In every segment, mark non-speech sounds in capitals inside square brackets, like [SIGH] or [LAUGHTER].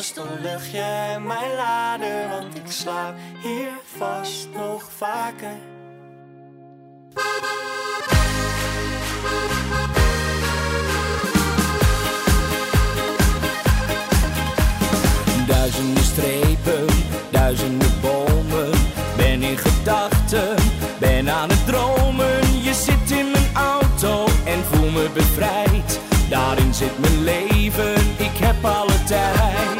Tandenborstel, luchtje en mijn lader. Want ik slaap hier vast nog vaker. Duizenden strepen, duizenden bomen. Ben in gedachten, ben aan het dromen. Je zit in mijn auto en voel me bevrijd. Daarin zit mijn leven, ik heb alle tijd.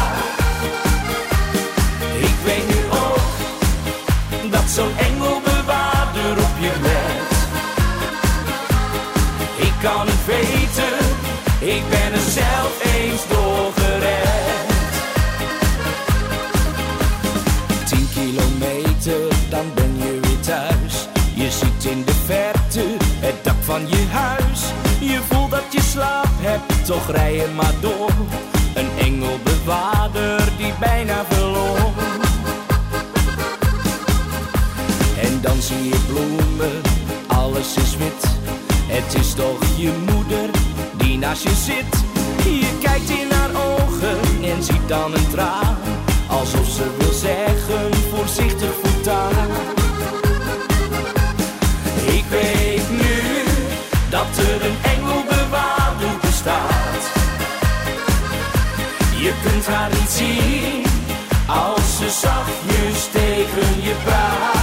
Zo'n engelbewaarder op je let. Ik kan het weten, ik ben er zelf eens door gered. Tien kilometer, dan ben je weer thuis. Je ziet in de verte het dak van je huis. Je voelt dat je slaap hebt, toch rij je maar door. Een engelbewaarder die bijna Het is toch je moeder die naast je zit. Je kijkt in haar ogen en ziet dan een traan. Alsof ze wil zeggen, voorzichtig voortaan. Ik weet nu dat er een engelbewaarder bestaat. Je kunt haar niet zien als ze zachtjes tegen je praat.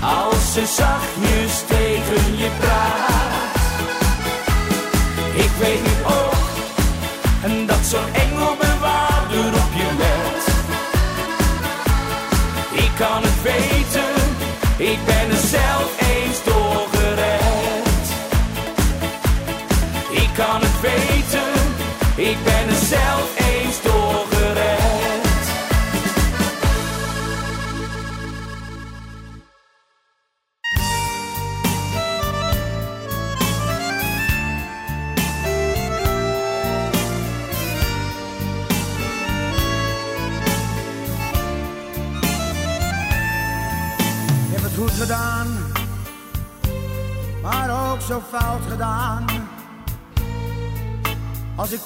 Als ze zachtjes tegen je praat. Ik weet nu ook dat zo'n engelbewaarder op je let. Ik kan het weten, ik ben er zelf eens doorgered. Ik kan het weten, ik ben er zelf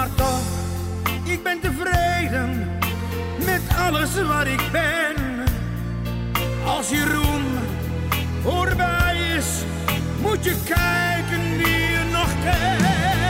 maar toch, ik ben tevreden met alles wat ik ben. Als je roem voorbij is, moet je kijken wie je nog kent.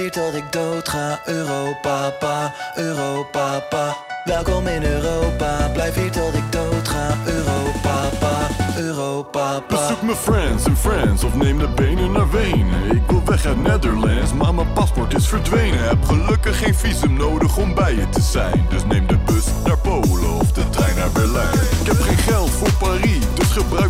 Hier tot ik dood ga, Europa, Europa, pa. Welkom in Europa, blijf hier tot ik dood ga, Europa, pa, Europa, pa. Bezoek mijn friends in France of neem de benen naar Wenen. Ik wil weg uit Netherlands, maar mijn paspoort is verdwenen. Heb gelukkig geen visum nodig om bij je te zijn. Dus neem de bus naar Polen of de trein naar Berlijn. Ik heb geen geld voor Parijs, dus gebruik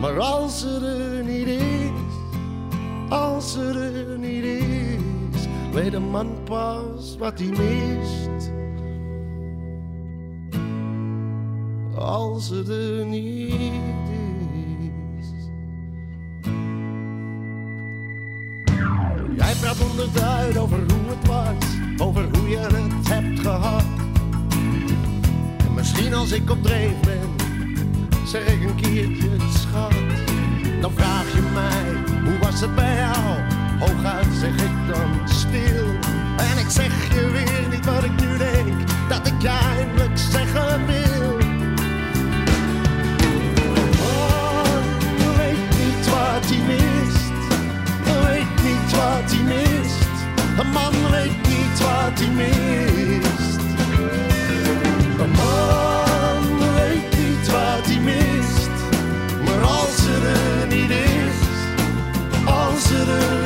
Maar als er er niet is, als er er niet is, weet een man pas wat hij mist. Als er er niet is. Jij praat honderdduit over hoe het was, over hoe je het hebt gehad. En misschien als ik op dreef ben, zeg ik een keertje schat. Dan vraag je mij, hoe was het bij jou? Hooguit zeg ik dan stil. En ik zeg je weer niet wat ik nu denk, dat ik je eindelijk zeggen wil. Oh, weet niet wat hij mist weet niet wat hij mist. Een man weet niet wat hij mist. consider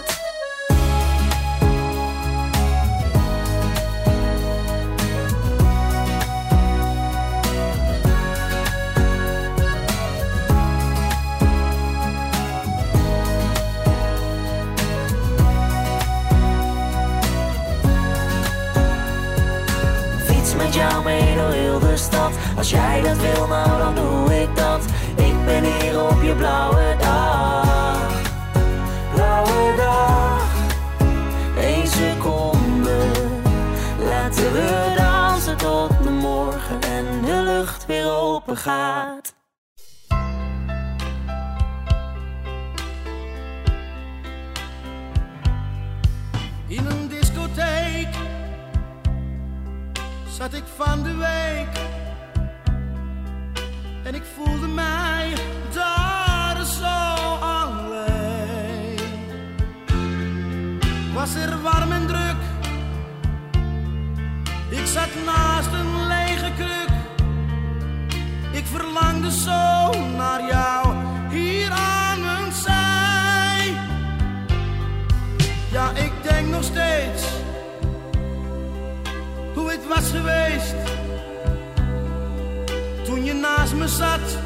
Als jij dat wil, nou dan doe ik dat. Ik ben hier op je blauwe dag. Blauwe dag, één seconde. Laten we dansen tot de morgen en de lucht weer open gaat. In een discotheek zat ik van de week en ik voelde mij daar zo alleen. Was er warm en druk, ik zat naast een lege kruk. Ik verlangde zo naar jou hier aan mijn zij. Ja, ik denk nog steeds hoe het was geweest zat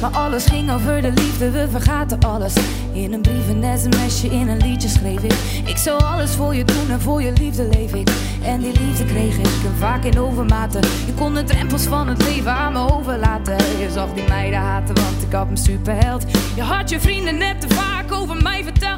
Maar alles ging over de liefde, we vergaten alles. In een brief, een sms'je, in een liedje schreef ik. Ik zou alles voor je doen en voor je liefde leef ik. En die liefde kreeg ik en vaak in overmaten. Je kon de drempels van het leven aan me overlaten. Je zag die meiden haten, want ik had me superheld. Je had je vrienden net te vaak over mij verteld.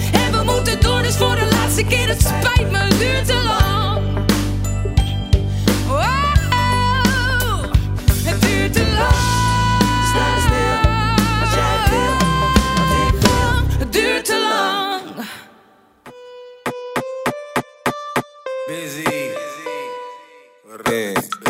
Dus voor de laatste keer. Het spijt me, het duurt te lang. Wow, het duurt te lang. Sta stil, wat jij wil, wat ik wil. Het duurt te lang. Busy. Ah,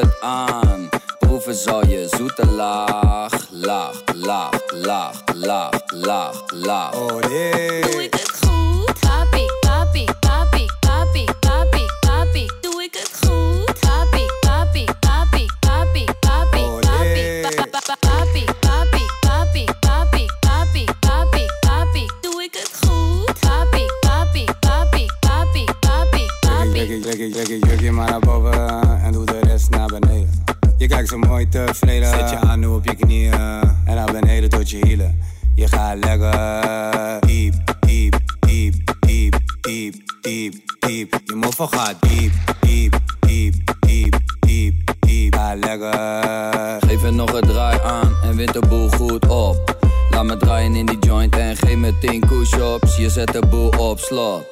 het aan. Proeven zal je zoete laag, laag, laag, laag, laag, laag, laag. Doe ik het goed? Papi, papi, papi, papi, papi, papi. Doe ik het goed? Papi, papi, papi, papi, papi, papi, pa- pa- pa- papi, papi, papi, papi, papi, papi, papi. Doe ik het goed? Papi, papi, papi, papi, papi, papi. Trek je, trek je, trek je jurkje maar naar boven en doe de naar beneden. Je kijkt zo mooi tevreden, zet je aan nu op je knieën en naar beneden tot je hielen. Je gaat lekker diep, diep, diep, diep, diep, diep, diep. Je mofo gaat diep, diep, diep, diep, diep, diep. Ga lekker. Geef er nog een draai aan en wint de boel goed op. Laat me draaien in die joint en geef me 10 push-ups. Je zet de boel op slot.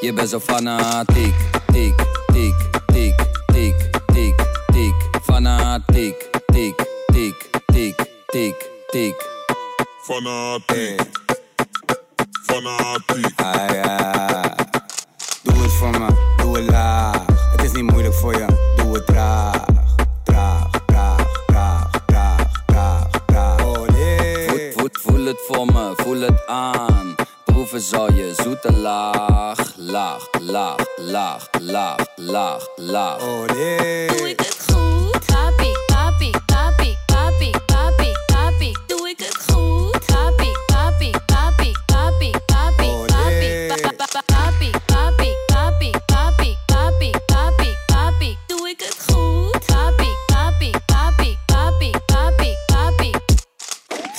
Je bent zo fanatiek, tiek, tiek, tiek, tiek, tiek. Fanatiek, tiek, tiek, tiek, tiek, tiek. Fanatiek. Fanatiek. Ah ja. Doe het voor me, doe het laag. Het is niet moeilijk voor je, doe het traag. Traag, traag, traag, traag, traag, traag. Voel, voel, voel het voor me, voel het aan. Proeven zal je zoete laag, laag, laag, laag, laag, laag, laag. Doe ik het goed?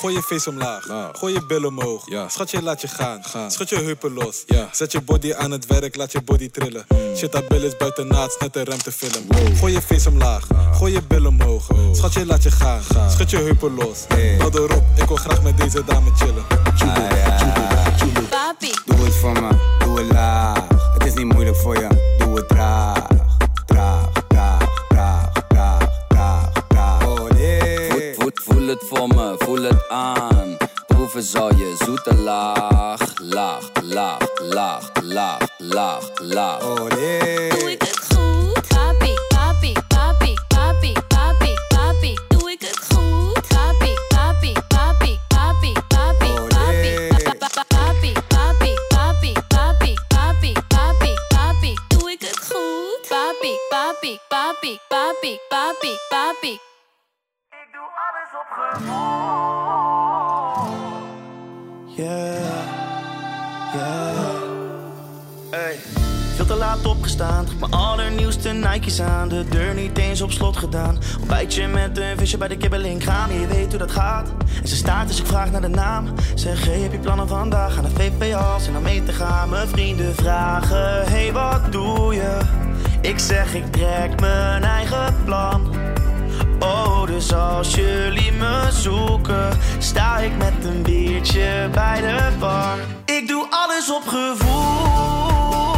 Gooi je face omlaag. Gooi je billen omhoog. Schat je, laat je gaan. Schud je heupen los. Zet je body aan het werk, laat je body trillen. Shit, dat bil is buiten naad, net een ruimtefilm. Gooi je face omlaag. Gooi je billen omhoog. Schat je, laat je gaan. Schud je heupen los. Hou erop, ik wil graag met deze dame chillen. Papi. Doe het voor me, doe het laag. Het is niet moeilijk voor je, doe het. Traag, traag, Ik voel het voor me, voel het aan. Proeven zal je zoete laag, laag, laag, laag, laag, laag, laag. Oh nee. Doe ik het goed? Papi, papi, papi, papi, papi, papi. Doe ik het goed? Papi, papi, papi, papi, papi, papi, papi, papi, papi, papi, papi, papi, papi. Doe ik het goed? Papi, papi, papi, papi, papi, papi. Veel te laat opgestaan, mijn allernieuwste Nike's aan. De deur niet eens op slot gedaan. Ontbijtje met een visje bij de kibbeling gaan. Je weet hoe dat gaat. En ze staat dus ik vraag naar de naam. Zeg, hey, heb je plannen vandaag aan de VPA's en dan mee te gaan? Mijn vrienden vragen, hey, wat doe je? Ik zeg, ik trek mijn eigen plan. Oh, dus als jullie me zoeken, sta ik met een biertje bij de bar. Ik doe alles op gevoel.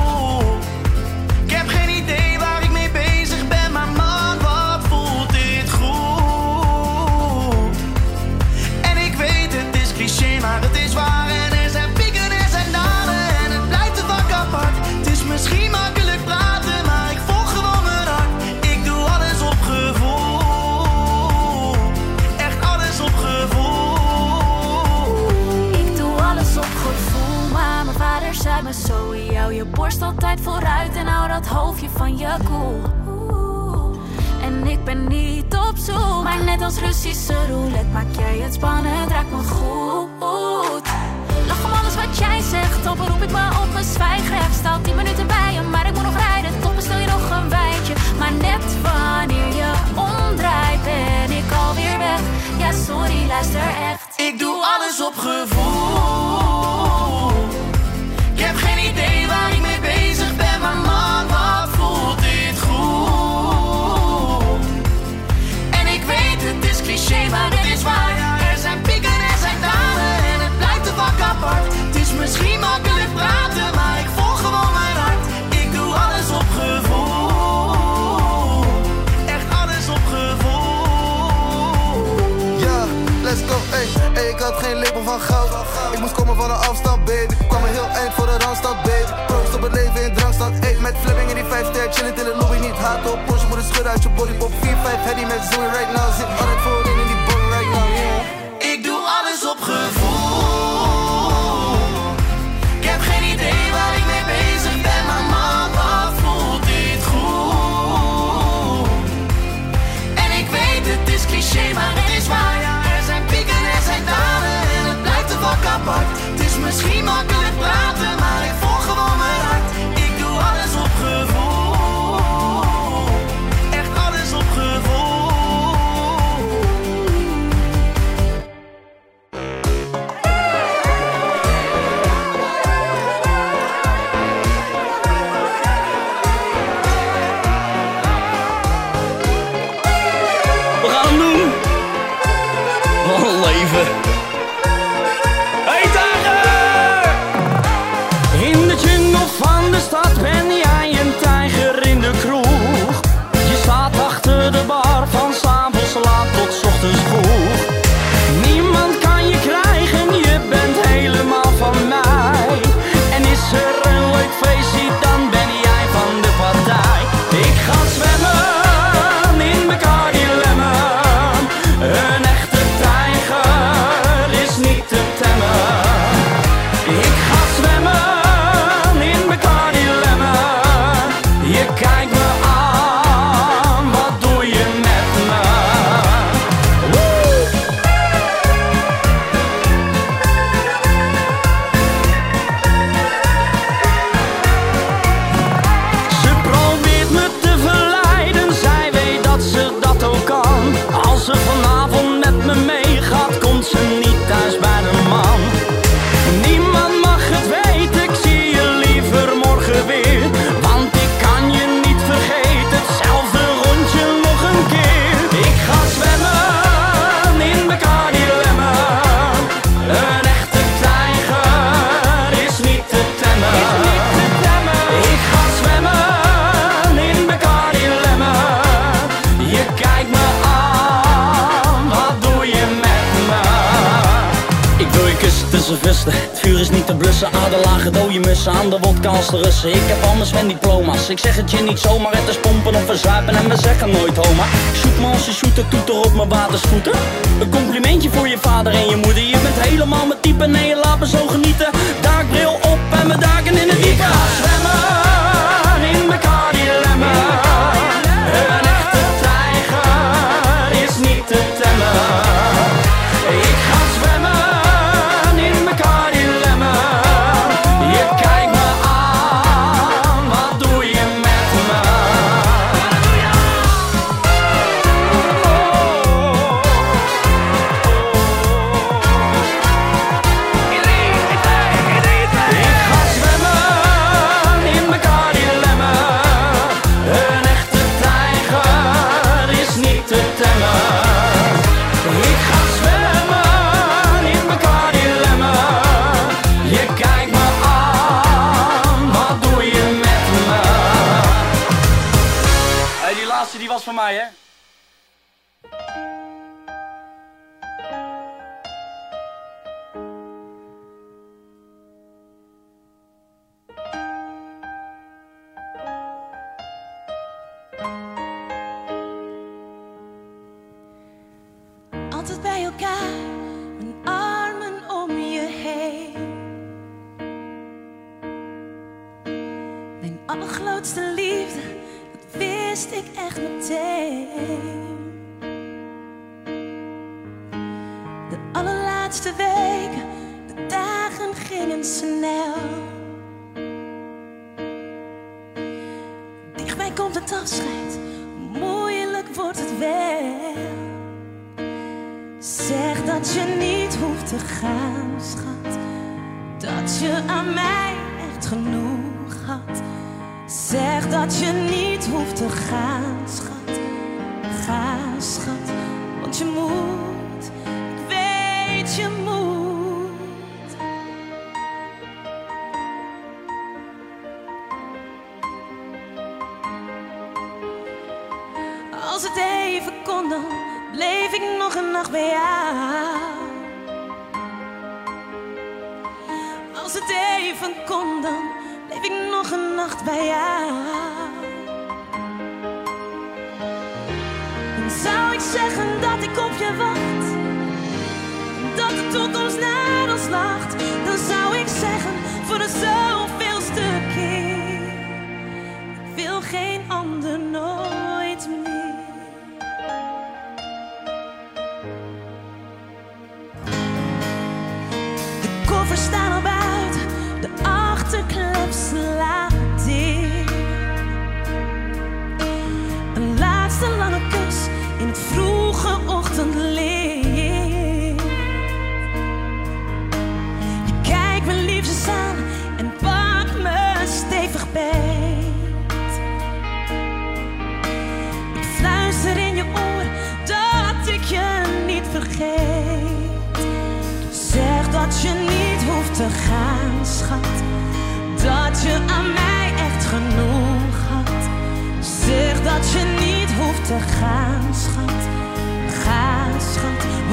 Borst altijd vooruit en hou dat hoofdje van je koel. En ik ben niet op zoek, maar net als Russische roulette maak jij het spannend, raakt me goed. Lach om alles wat jij zegt, op roep ik me op mijn zwijgrecht. Sta al 10 minuten bij je, maar ik moet nog rijden. Tot bestel je nog een wijntje. Maar net wanneer je omdraait, ben ik alweer weg. Ja, sorry, luister echt. Ik doe alles op gevoel. Had geen lepel van goud. Ik moest komen van een afstand, baby. Kwam een heel eind voor de randstad, baby. Proost op het leven in drankstad, ey. Met flipping in die 5 ster, chillen in de lobby. Niet haat op, Porsche moet het schudden uit je body. Pop 4-5 heady met zoen right now. Zit altijd voorin in te blussen. Aderlagen dode mussen aan de wodka de Russen. Ik heb anders mijn diploma's. Ik zeg het je niet zomaar. Het is pompen of verzuipen en we zeggen nooit homa. Shoot me als je shooter, toeter op mijn watersvoeten. Een complimentje voor je vader en je moeder. Je bent helemaal mijn type, nee je laat me zo genieten.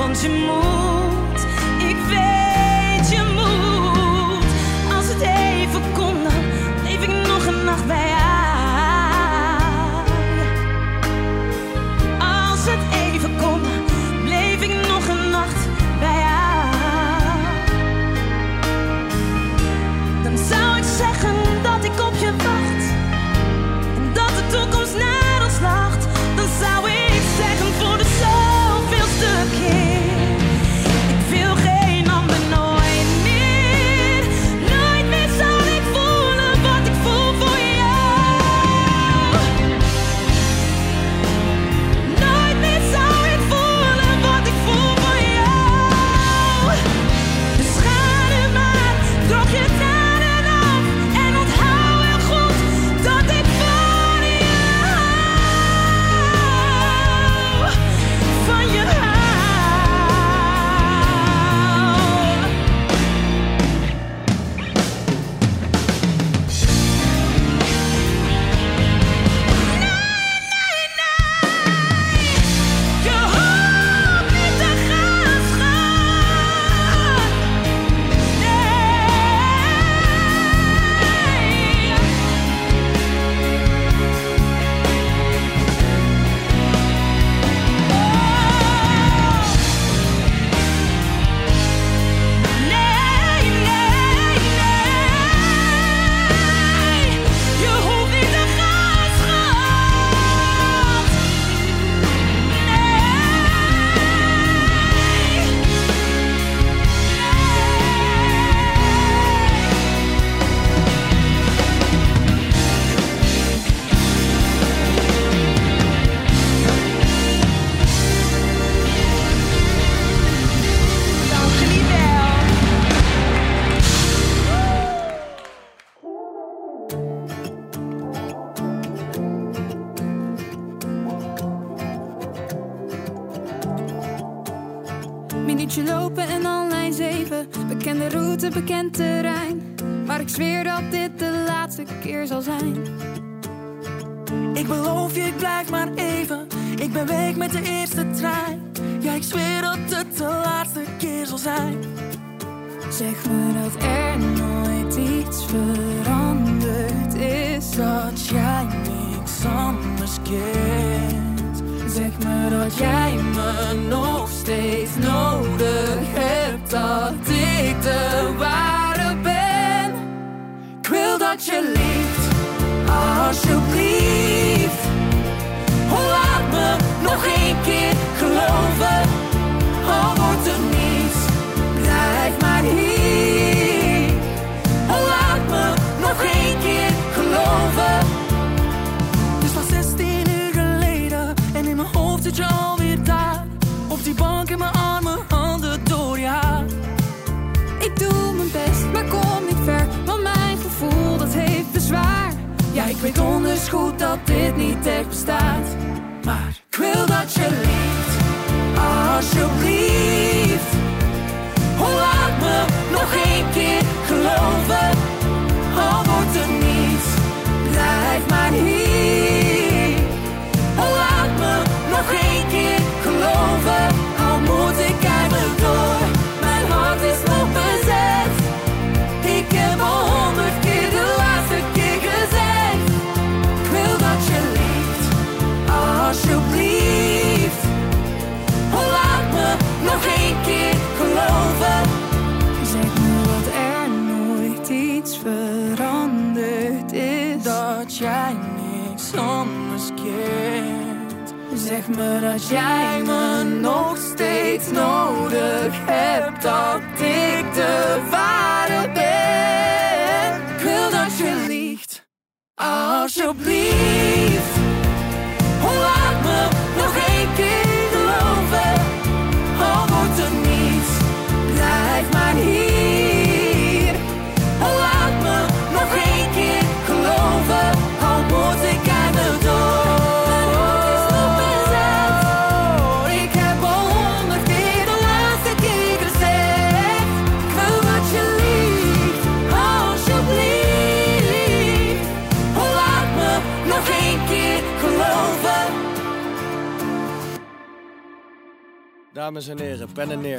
want je moet, ik weet je moet. Als het even kon, dan leef ik nog een nacht bij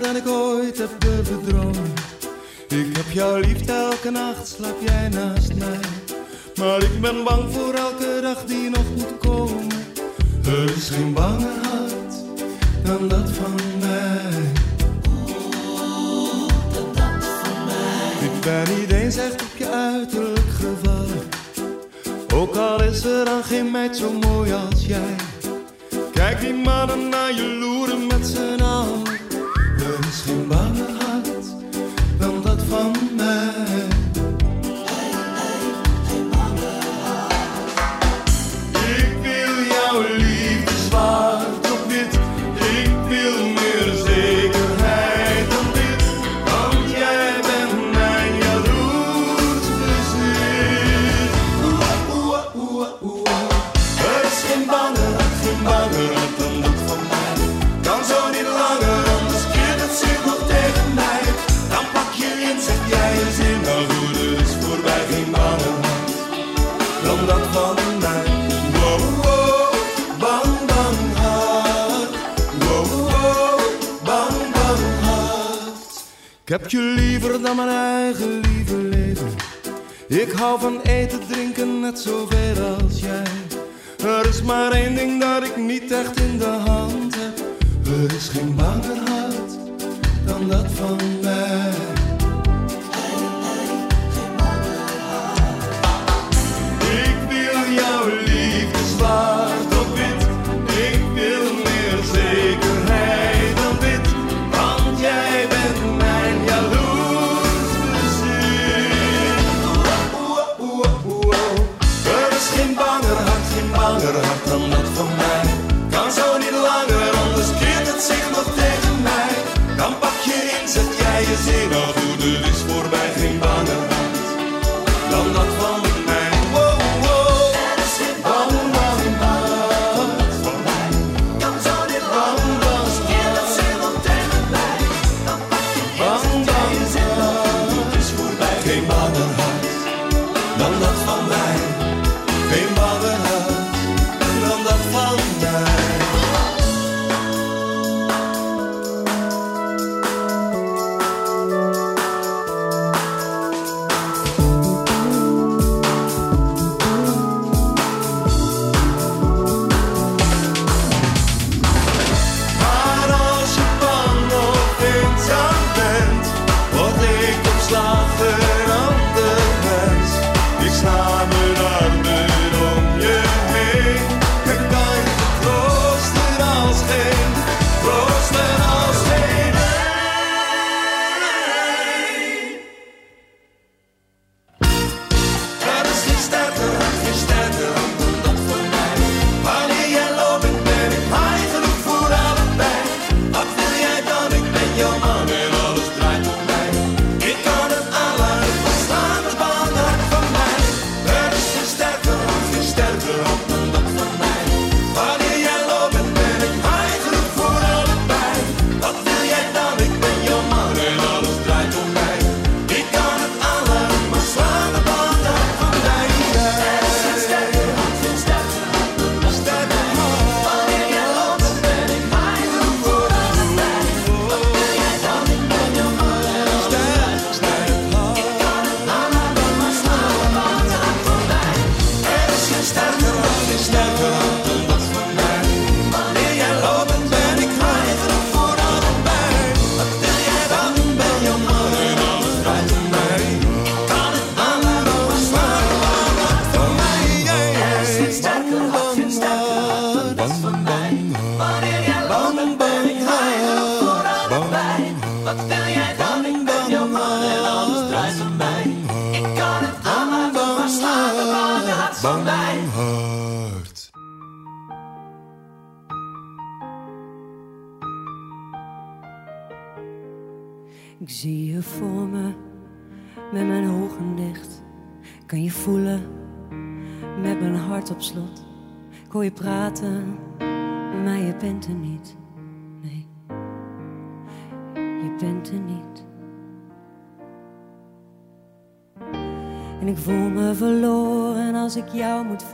Dan ik ooit heb dromen. Ik heb jou lief, elke nacht slaap jij naast mij. Maar ik ben bang voor elke dag die nog moet komen. Er is geen banger hart dan dat van mij. Ik ben niet eens echt op je uiterlijk gevallen. Ook al is er dan geen meid zo mooi als jij. Kijk die mannen naar je loeren dan dat heb je liever dan mijn eigen lieve leven. Ik hou van eten, drinken net zoveel als jij. Er is maar één ding dat ik niet echt in de hand heb. Er is geen banger hart dan dat van mij. Ik wil jouw liefde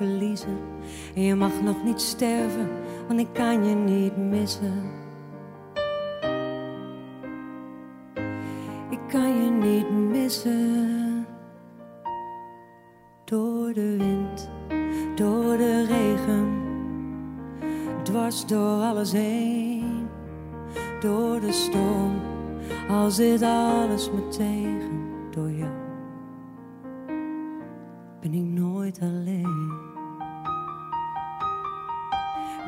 En je mag nog niet sterven, want ik kan je niet missen. Ik kan je niet missen. Door de wind, door de regen, dwars door alles heen. Door de storm, al zit alles me tegen.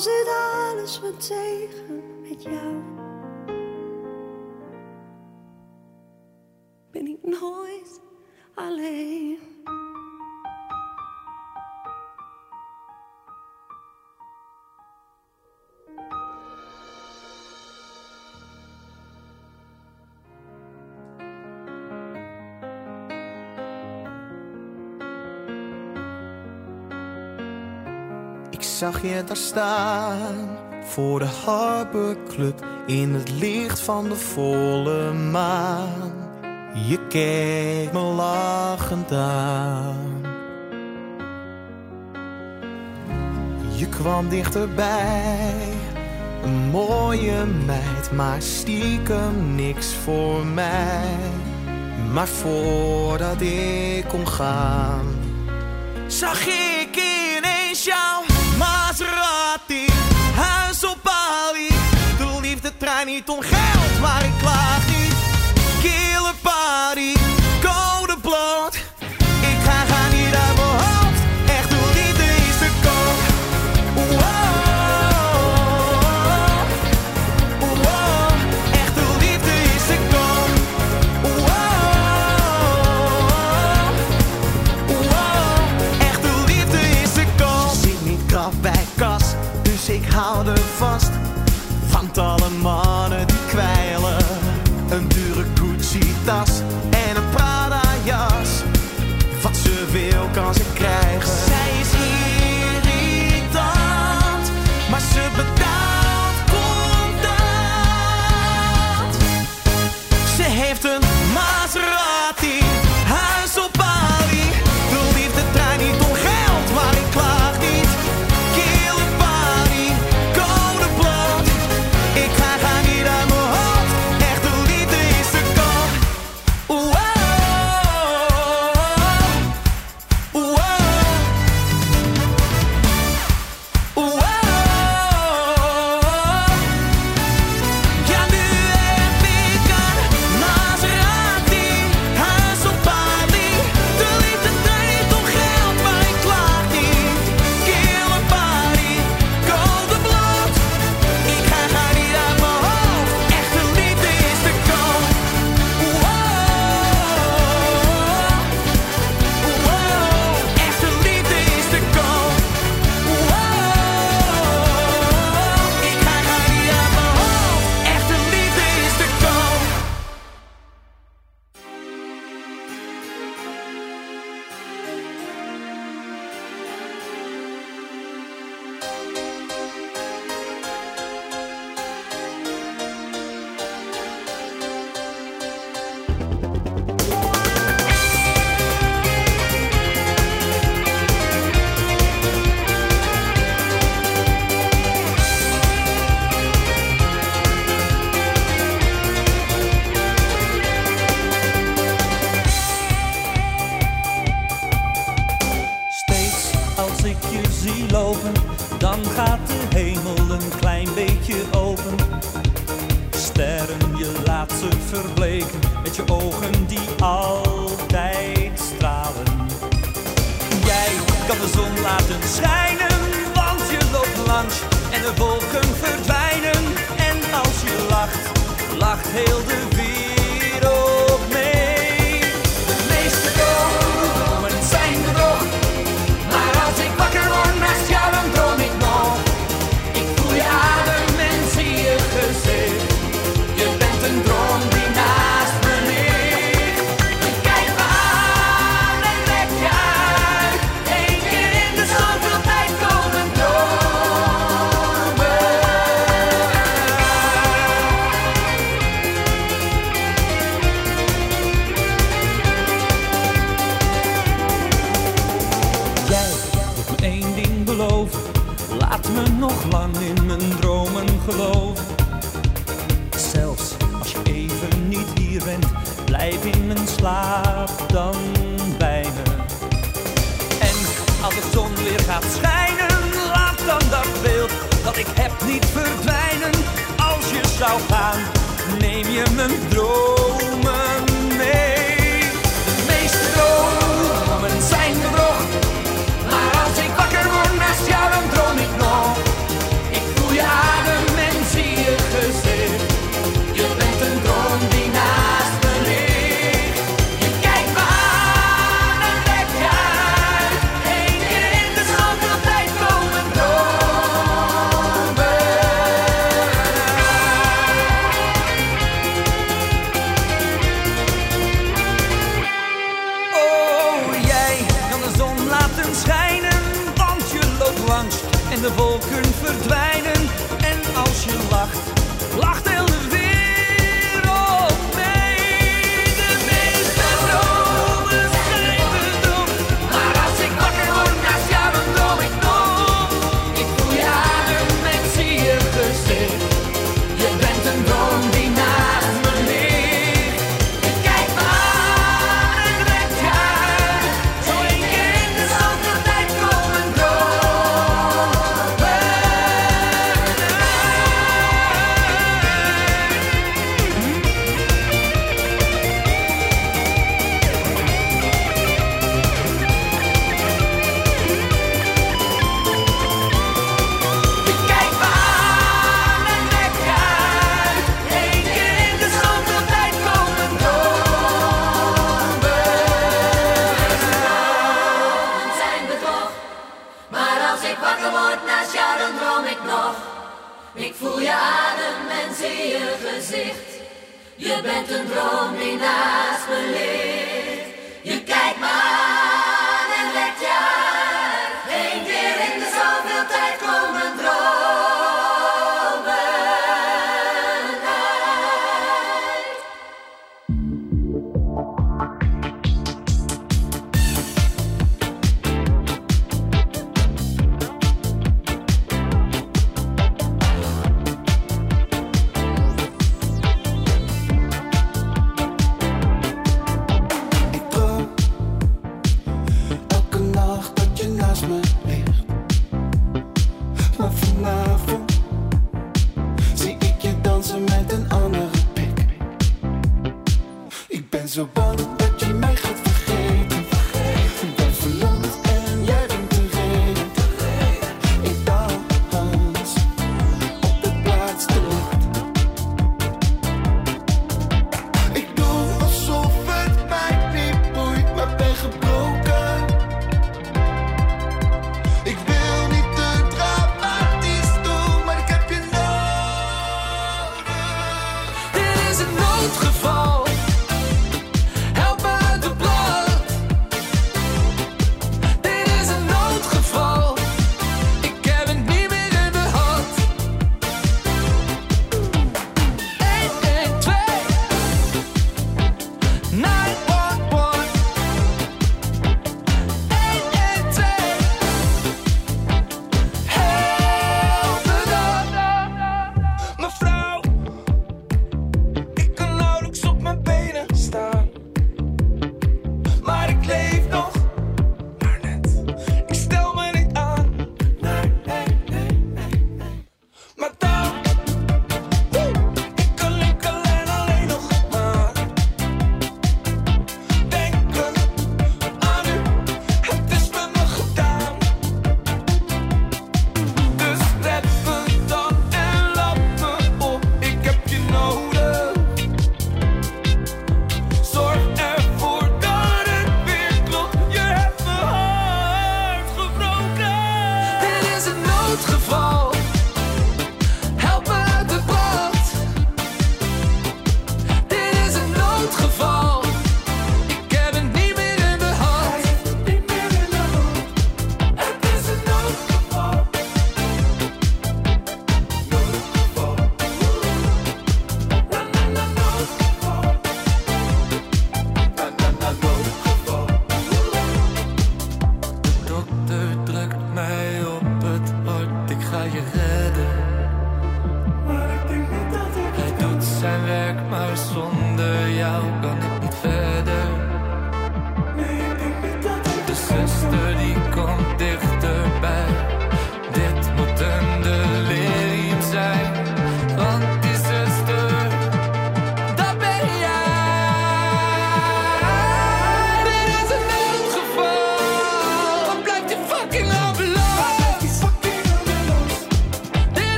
Zit alles wat tegen met jou. je daar staan voor de Harbor Club in het licht van de volle maan. Je keek me lachend aan. Je kwam dichterbij, een mooie meid, maar stiekem niks voor mij. Maar voordat ik kon gaan, zag ik draai niet om geld, maar ik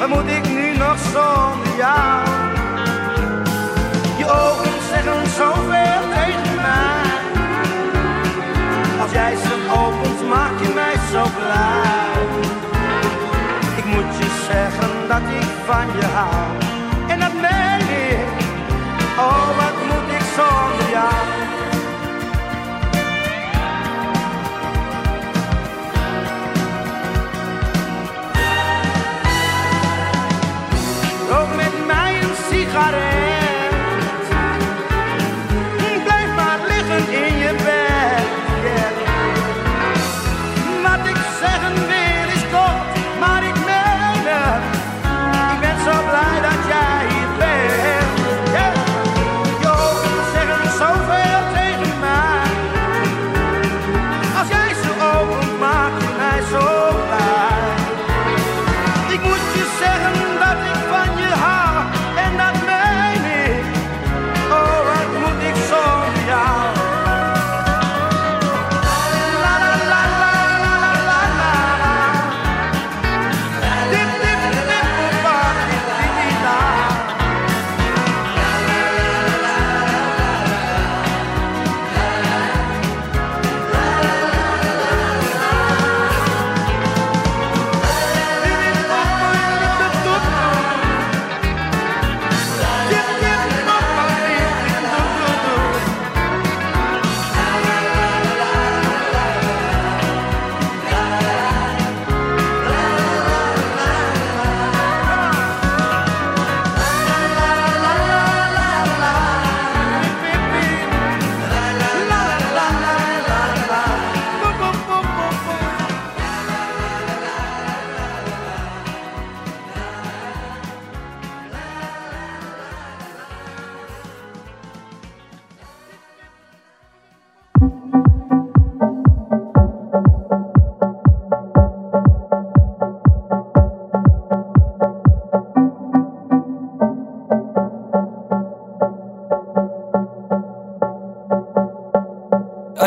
Wat moet ik nu nog zonder jou? Je ogen zeggen zoveel tegen mij. Als jij ze opent, maak je mij zo blij. Ik moet je zeggen dat ik van je hou. En dat meen ik. Oh, wat moet ik zonder jou?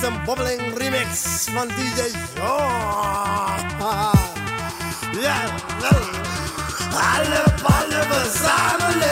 Ja, dit is een bobbeling remix van DJ John. Ja, nou. Alle ballen verzamelen.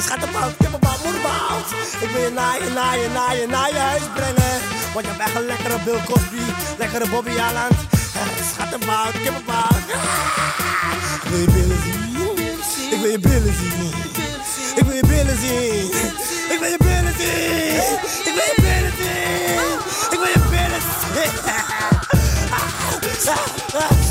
Ding. Hey schattenbout, kippenbal, moederbout. Ik wil je naar je, naar je, naar je, naar je huis brengen. Want je hebt echt een lekkere Bill Cosby, lekkere Bobby Aland. Hey, Schattenbout, kippenbout. Ik wil je billen zien. Ik wil je billen zien. Ik wil je billen zien. Ik wil je billen zien. Ik wil je billen zien. Ik wil je billen zien. [LAUGHS]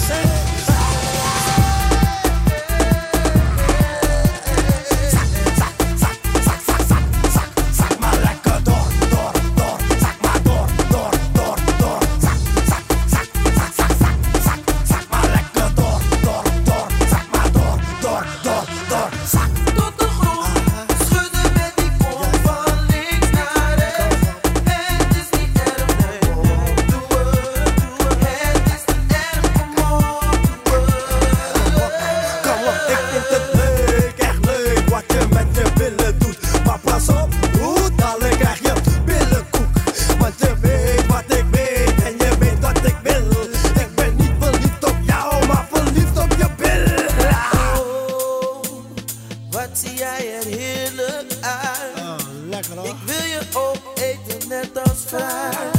zie jij er heerlijk uit. lekker hoor. Ik wil je opeten net als vrij.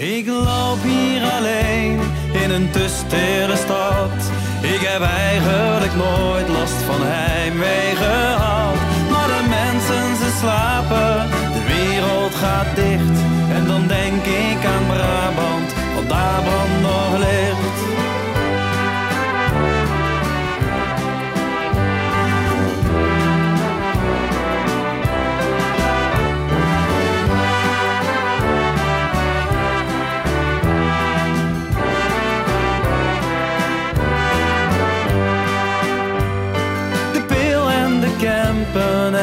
Ik loop hier alleen in een te stad. Ik heb eigenlijk nooit last van heimwee gehad. Maar de mensen ze slapen, de wereld gaat dicht. En dan denk ik aan Brabant, want daar brandt nog licht.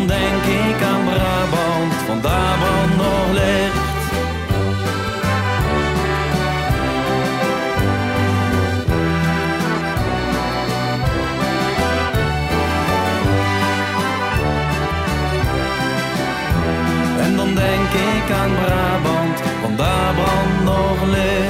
Dan denk ik aan Brabant, van daar brandt nog licht. En dan denk ik aan Brabant, want daar brandt nog licht.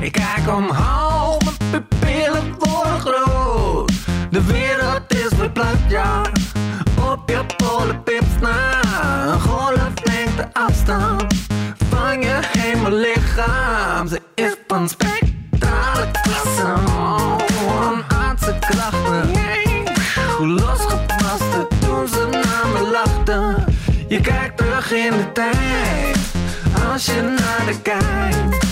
Ik kijk omhoog, mijn pupillen worden groot. De wereld is verplaatst, ja. Op je polenpips na. Een golf neemt de afstand van je hemellichaam. Ze is van spectrale klasse. Een aardse krachten. Hoe losgepaste toen ze naar me lachten. Je kijkt terug in de tijd, als je naar de kijkt.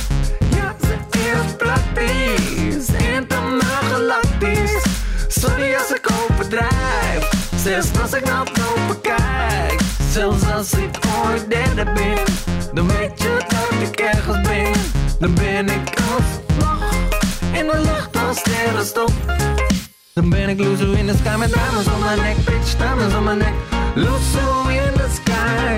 Ja, ze is praktisch, intermaal galactisch. Sorry als ik overdrijf, zelfs als ik naar boven kijk. Zelfs als ik ooit derde ben, dan weet je dat ik ergens ben. Dan ben ik als vlag in de lucht als sterrenstof. Dan ben ik loezo in de sky met diamonds op mijn nek, bitch, diamonds op mijn nek. Loezo in the sky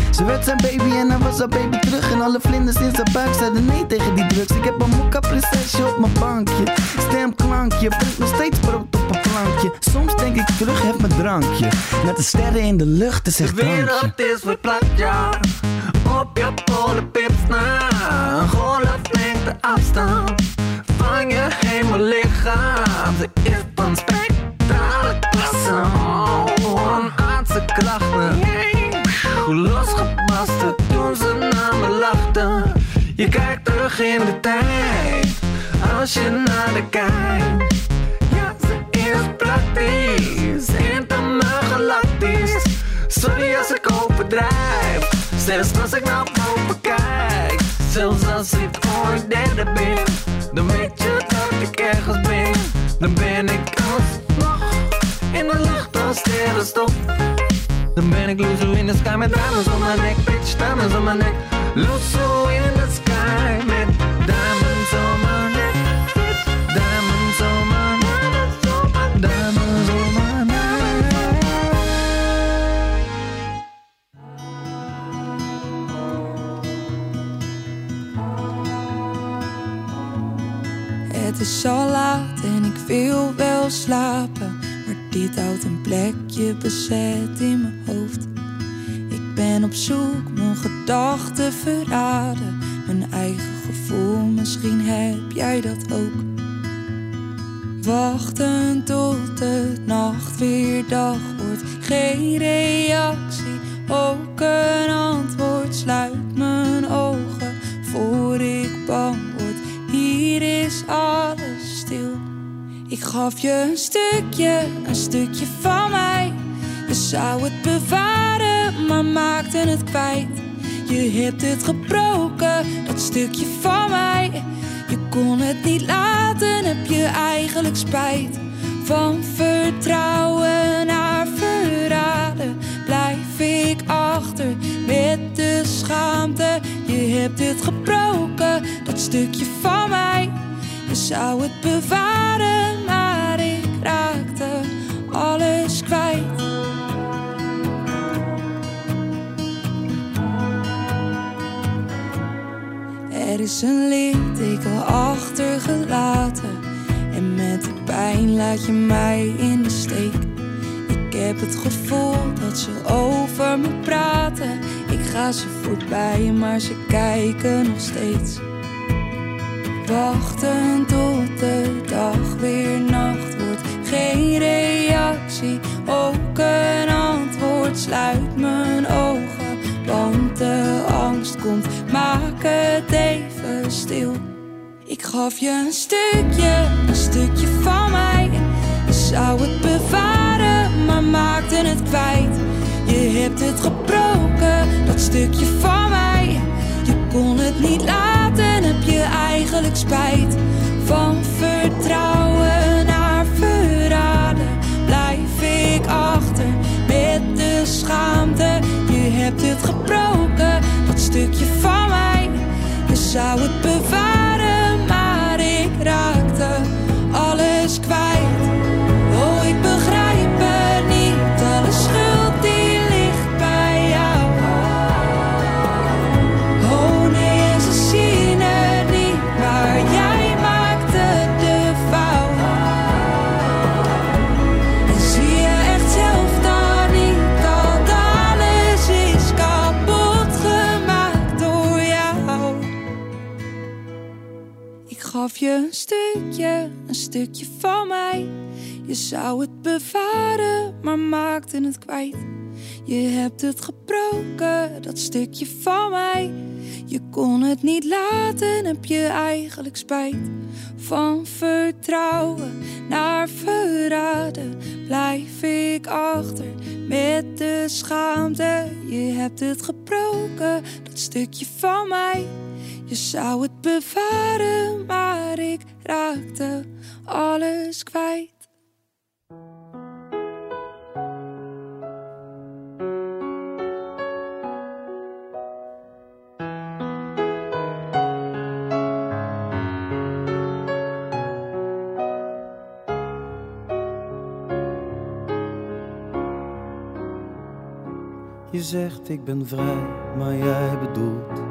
Ze werd zijn baby en hij was haar baby terug. En alle vlinders in zijn buik zeiden nee tegen die drugs. Ik heb een mokka prinsesje op mijn bankje. Stemklankje, brengt nog steeds brood op een plankje. Soms denk ik terug, heb mijn drankje. Met de sterren in de lucht, is echt De drankje. wereld is verplaatst, ja. Op je polenpips na. Een golflengte afstand van je hemellichaam. Ze is van spectrale klasse. Oh, een aardse krachten. Hoe in de tijd. Als je naar de kijkt. Ja, ze is praktisch. Intimaal galactisch. Sorry als ik overdrijf. Zelfs als ik naar boven kijk. Zelfs als ik ooit derde ben. Dan weet je dat ik ergens ben. Dan ben ik alsnog in de lucht als sterrenstof. Dan ben ik loezo in de sky met diamonds om mijn nek. Bitch, diamonds om mijn nek. Loezo in de sky Het is al laat en ik wil wel slapen. Maar dit houdt een plekje bezet in mijn hoofd. Ik ben op zoek, mijn gedachten verraden. Mijn eigen gevoel, misschien heb jij dat ook. Wachten tot de nacht weer dag wordt. Geen reactie, ook een antwoord. Sluit mijn ogen voor ik bang word. Hier is alles stil. Ik gaf je een stukje, een stukje van mij. Je zou het bewaren, maar maakte het kwijt. Je hebt het gebroken, dat stukje van mij. Je kon het niet laten, heb je eigenlijk spijt. Van vertrouwen naar verraden blijf ik achter met de schaamte. Je hebt het gebroken, dat stukje van mij. Je zou het bewaren, maar ik raakte alles kwijt. Er is een litteken achtergelaten. En met de pijn laat je mij in de steek. Ik heb het gevoel dat ze over me praten. Ik ga ze voorbij, maar ze kijken nog steeds. Wachten tot de dag weer nacht wordt. Geen reactie, ook een antwoord. Sluit mijn ogen, want de angst komt. Maak het even stil. Ik gaf je een stukje, een stukje van mij. Je zou het bewaren, maar maakte het kwijt. Je hebt het gebroken, dat stukje van mij. Je kon het niet laten, heb je eigenlijk spijt. Van vertrouwen naar verraden blijf ik achter met de schaamte. Hebt het gebroken, dat stukje van mij. Je zou het bewaren, maar ik raakte alles kwijt. Gaf je een stukje, een stukje van mij. Je zou het bewaren, maar maakte het kwijt. Je hebt het gebroken, dat stukje van mij. Je kon het niet laten, heb je eigenlijk spijt. Van vertrouwen naar verraden blijf ik achter met de schaamte. Je hebt het gebroken, dat stukje van mij. Je zou het bewaren, maar ik raakte alles kwijt. zegt ik ben vrij, maar jij bedoelt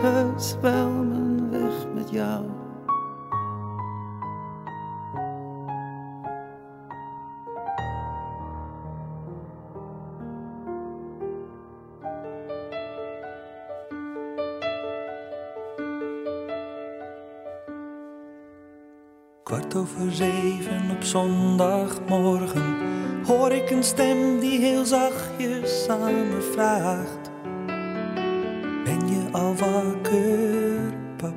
heus wel mijn met jou. Kwart over zeven op zondagmorgen hoor ik een stem die heel zachtjes aan me vraagt. Wakker, pap?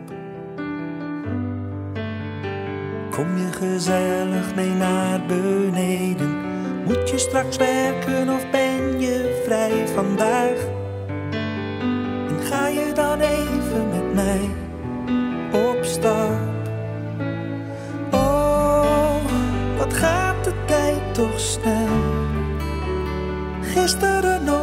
Kom je gezellig mee naar beneden? Moet je straks werken of ben je vrij vandaag? En ga je dan even met mij op stap? Oh, wat gaat de tijd toch snel? Gisteren nog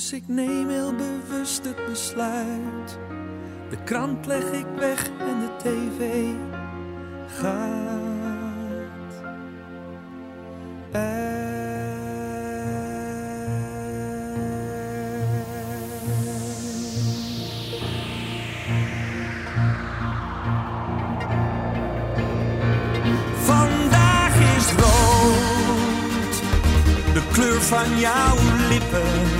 Dus ik neem heel bewust het besluit. De krant leg ik weg en de tv gaat. Vandaag is rood, de kleur van jouw lippen.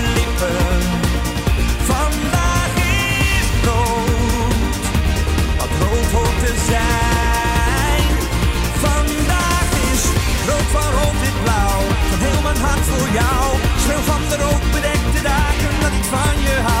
zijn. Vandaag is rood van rood wit blauw, van mijn hart voor jou. Schreeuw van de rood bedekte dagen dat van je.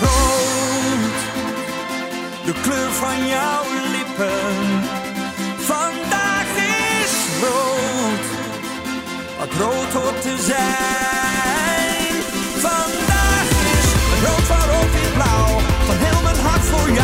rood, de kleur van jouw lippen. Vandaag is rood, wat rood hoort te zijn. Vandaag is rood van rood in blauw, van heel mijn hart voor jou.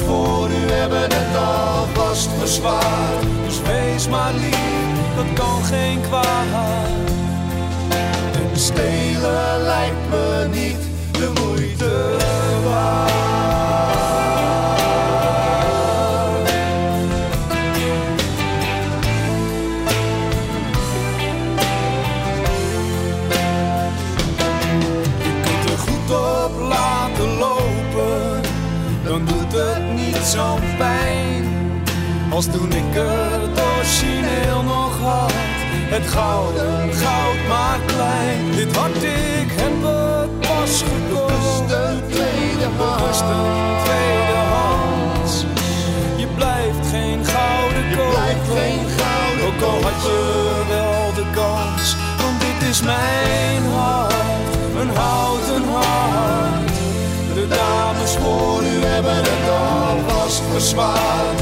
voor u hebben het alvast verzwaard. Dus wees maar lief, dat kan geen kwaad. En stelen lijkt me niet de moeite waard. Als toen ik het origineel nog had, het gouden goud maar klein. Dit hart, ik heb het pas gekocht. Een tweede een tweedehands. Je blijft geen gouden kopen. Ook al had je wel de kans. Want dit is mijn hart, een houten hart. De dames voor u hebben het alvast verzwaard.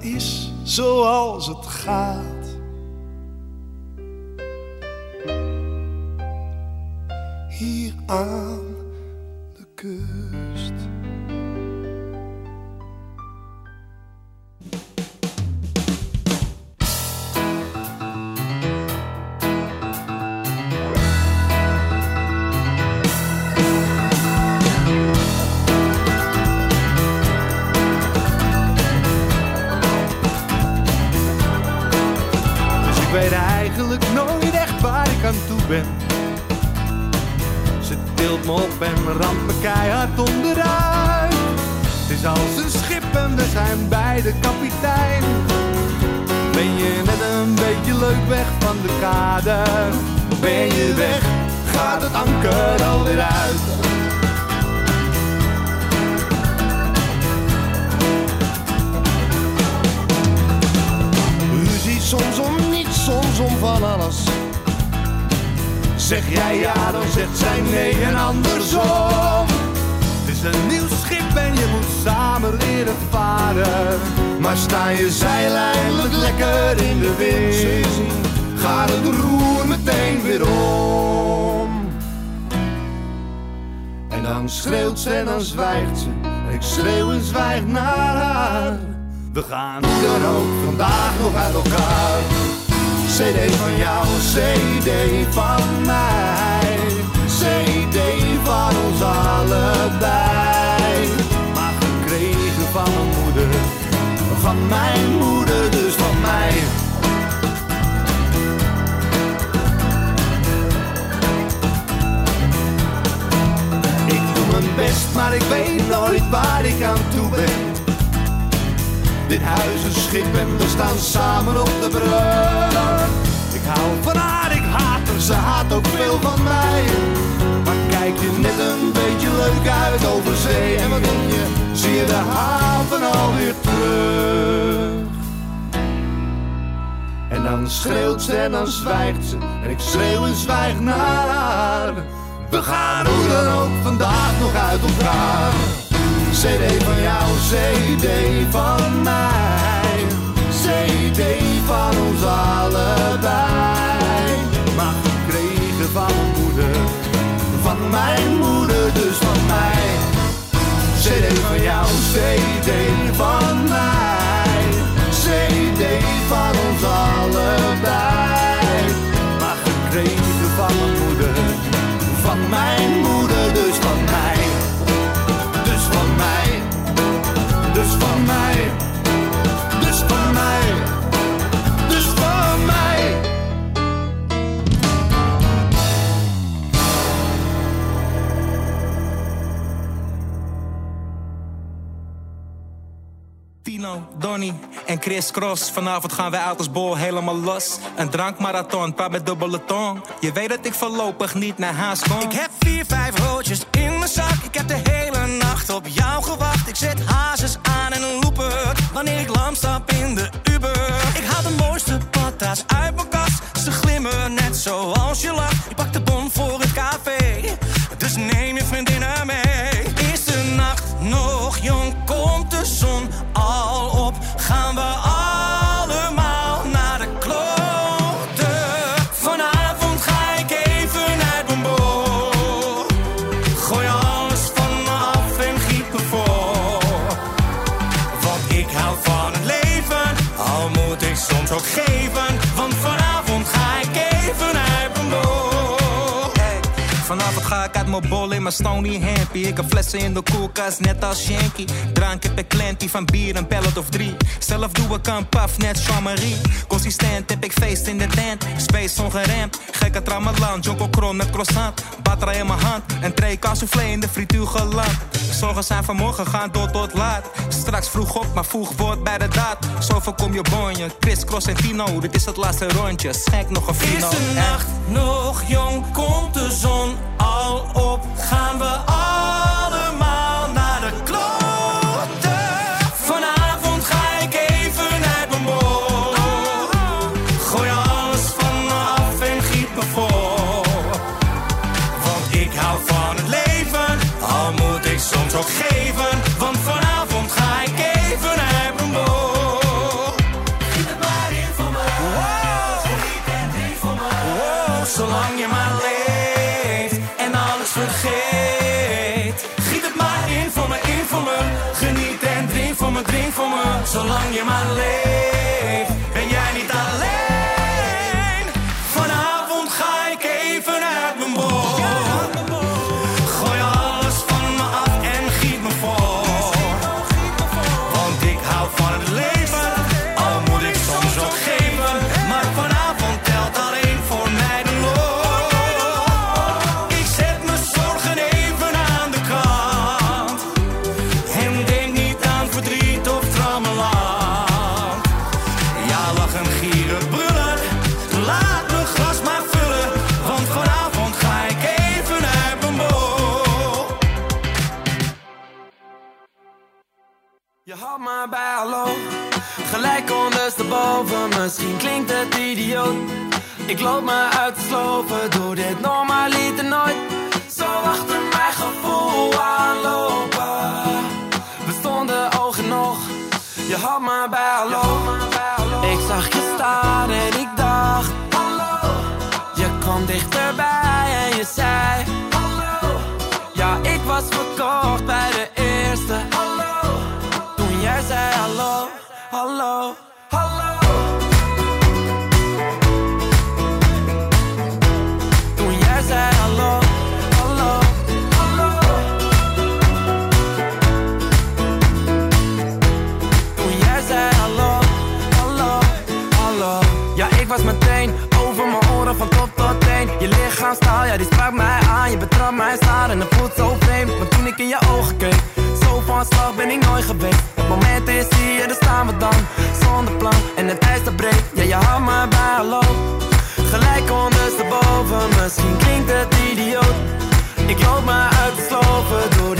is zoals het gaat. Wij uit als bol helemaal los. Een drankmarathon, paar met dubbele tong. Je weet dat ik voorlopig niet naar haast kom. Ik heb vier, vijf roodjes in mijn zak. Ik heb de hele nacht op jou gewacht. Ik zet hazes aan en een looper. Wanneer ik lam stap in de Uber. Ik haal de mooiste patas uit mijn kast. Ze glimmen net zoals je lacht. Ik pak de bon voor het café. Dus neem je vriendinnen mee. Is de nacht nog jong? Mijn bol in mijn stony hampy. Ik heb flessen in de koelkast, net als Shanky. Drank heb ik klanty van bier, een pellet of drie. Zelf doe ik een paf, net Jean-Marie. Consistent heb ik feest in de tent. Space ongeremd, gekke tramalan. Jonko krom met croissant. Batra in mijn hand, en tray soufflé in de frituur geland. Zorgen zijn vanmorgen, gaan door tot laat. Straks vroeg op, maar vroeg wordt bij de daad. Zo voorkom je bonje, Chris, Cross en Tino. Dit is het laatste rondje, schenk nog een Is fino. de nacht nog jong? Komt de zon al op? Gaan we allemaal ondersteboven. Misschien klinkt het idioot. Ik loop me uit te slopen, doe dit normaliter nooit. Zo achter mijn gevoel aanlopen. We stonden oog in oog, je had me bij hallo. Ik zag je staan en ik dacht, hallo. Je kwam dichterbij en je zei, hallo. Ja, ik was verkocht die sprak mij aan. Je betrapt mij staan en het voelt zo vreemd. Maar toen ik in je ogen keek, zo van slag ben ik nooit geweest. Het moment is hier, daar staan we dan. Zonder plan en het ijs dat breekt. Ja, je houdt me bij hallo. Gelijk ondersteboven, misschien klinkt het idioot. Ik loop me uit te sloven, dit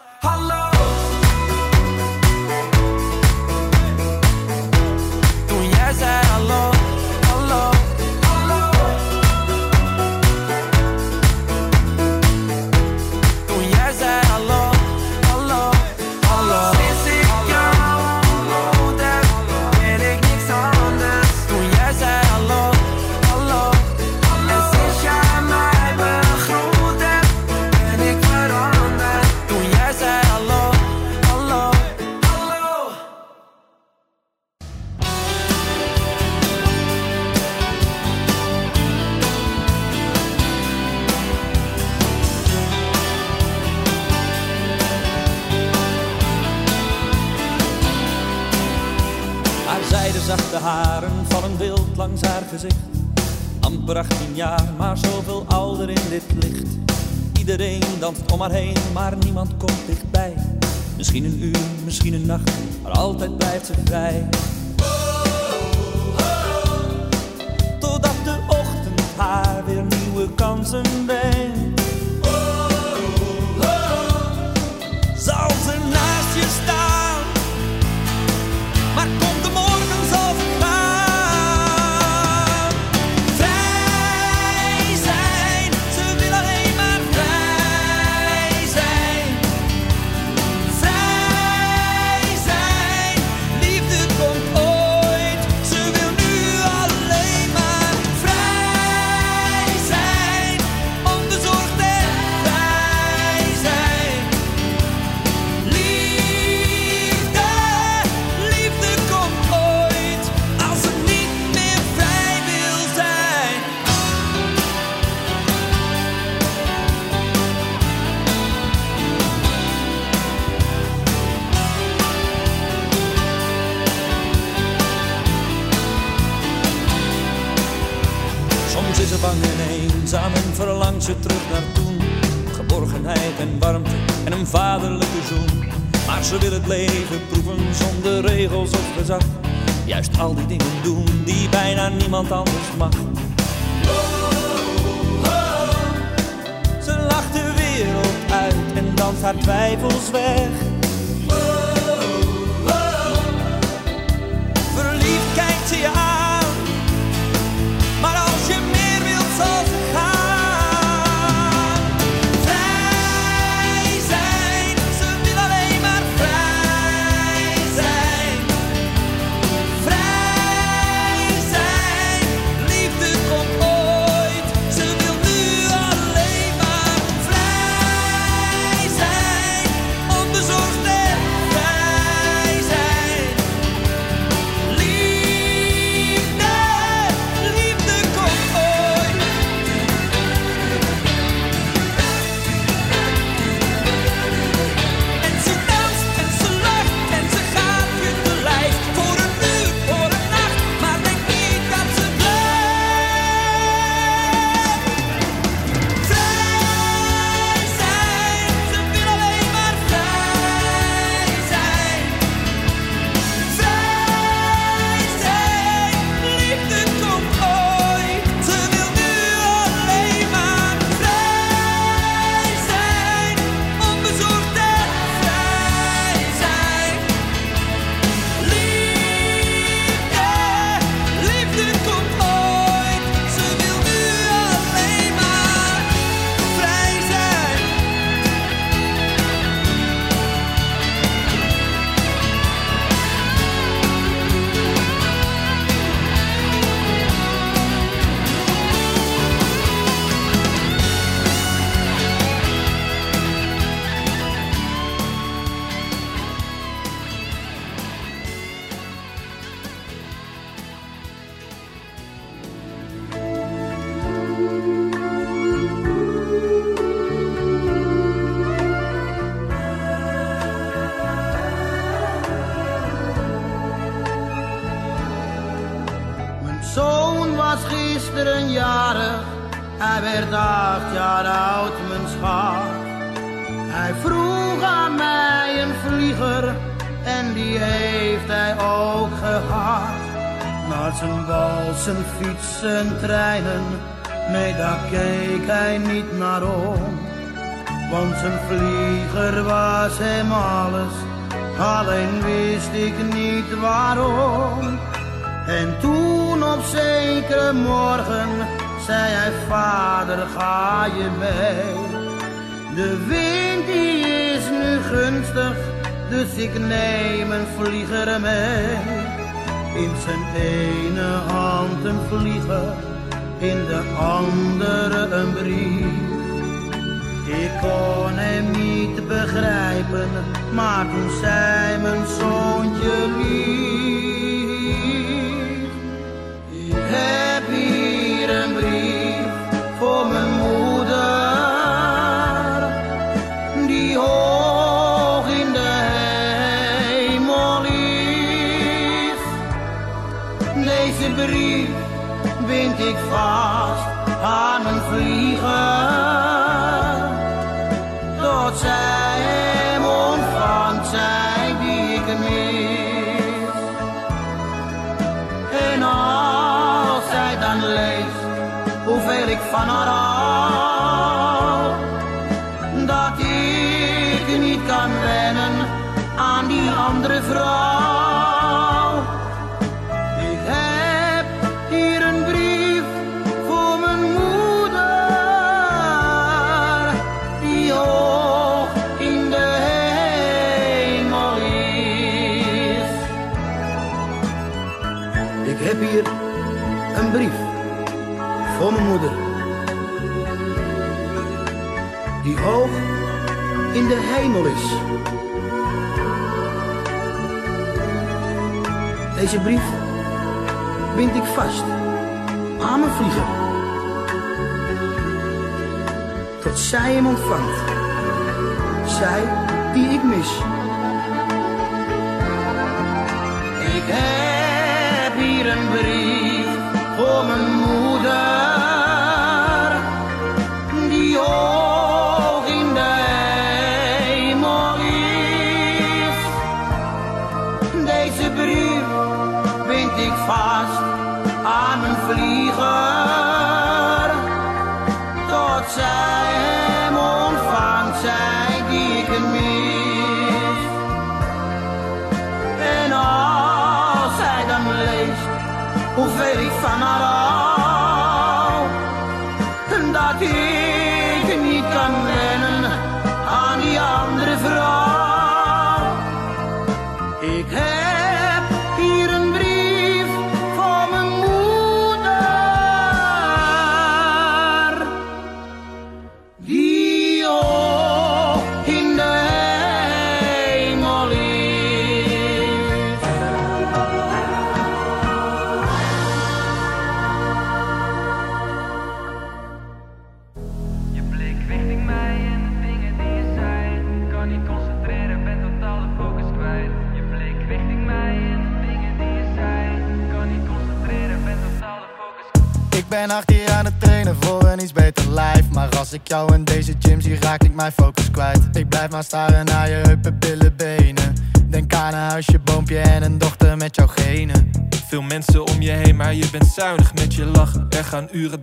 de haren van een wild langs haar gezicht. Amper 18 jaar, maar zoveel ouder in dit licht. Iedereen danst om haar heen, maar niemand komt dichtbij. Misschien een uur, misschien een nacht, maar altijd blijft ze vrij. Totdat de ochtend haar weer nieuwe kansen brengt. ze terug naar toen. Geborgenheid en warmte en een vaderlijke zoen. Maar ze wil het leven proeven zonder regels of gezag. Juist al die dingen doen die bijna niemand anders mag. Ze lacht de wereld uit en dan gaat twijfels weg.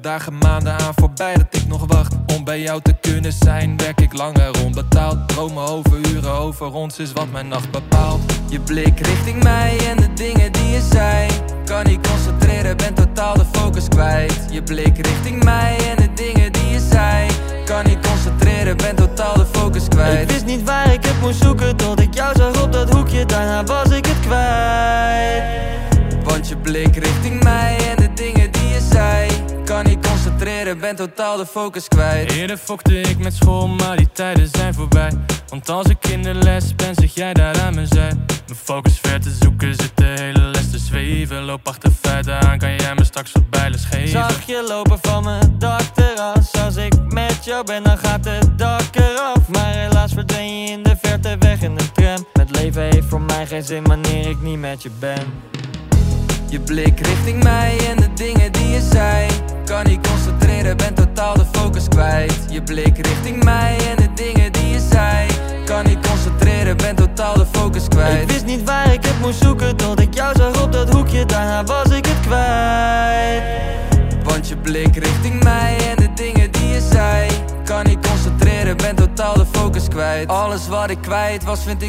dagen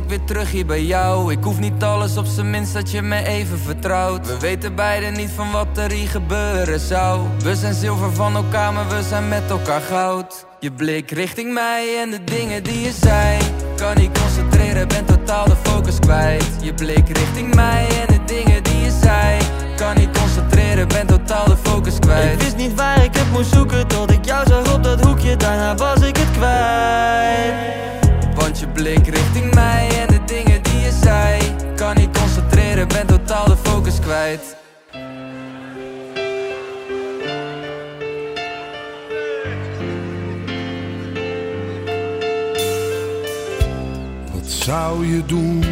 weer terug hier bij jou. Ik hoef niet alles, op zijn minst dat je me even vertrouwt. We weten beiden niet van wat er hier gebeuren zou. We zijn zilver van elkaar, maar we zijn met elkaar goud. Je blik richting mij en de dingen die je zei. Kan niet concentreren, ben totaal de focus kwijt. Je blik richting mij en de dingen die je zei. Kan niet concentreren, ben totaal de focus kwijt. Ik wist niet waar ik het moest zoeken Tot ik jou zag op dat hoekje, daarna was ik het kwijt je blik richting mij en de dingen die je zei Kan niet concentreren, ben totaal de focus kwijt Wat zou je doen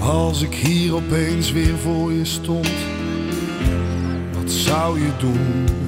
als ik hier opeens weer voor je stond? Wat zou je doen?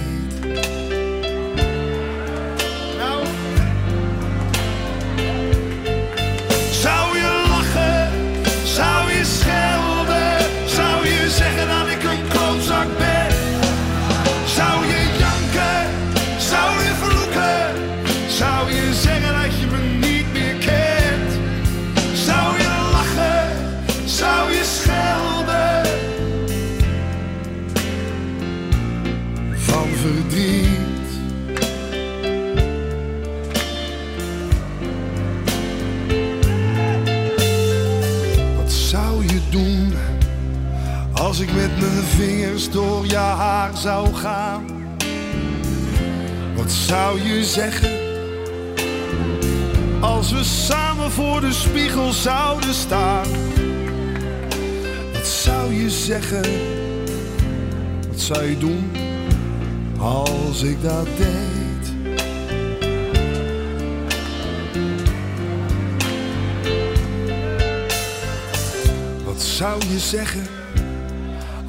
Door je haar zou gaan? Wat zou je zeggen als we samen voor de spiegel zouden staan? Wat zou je zeggen? Wat zou je doen als ik dat deed? Wat zou je zeggen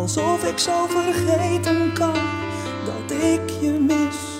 Alsof ik zo vergeten kan dat ik je mis.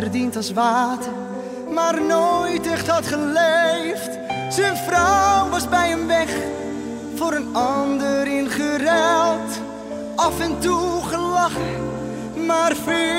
verdiend als water, maar nooit echt had geleefd. Zijn vrouw was bij hem weg, voor een ander ingeruild. Af en toe gelachen, maar veel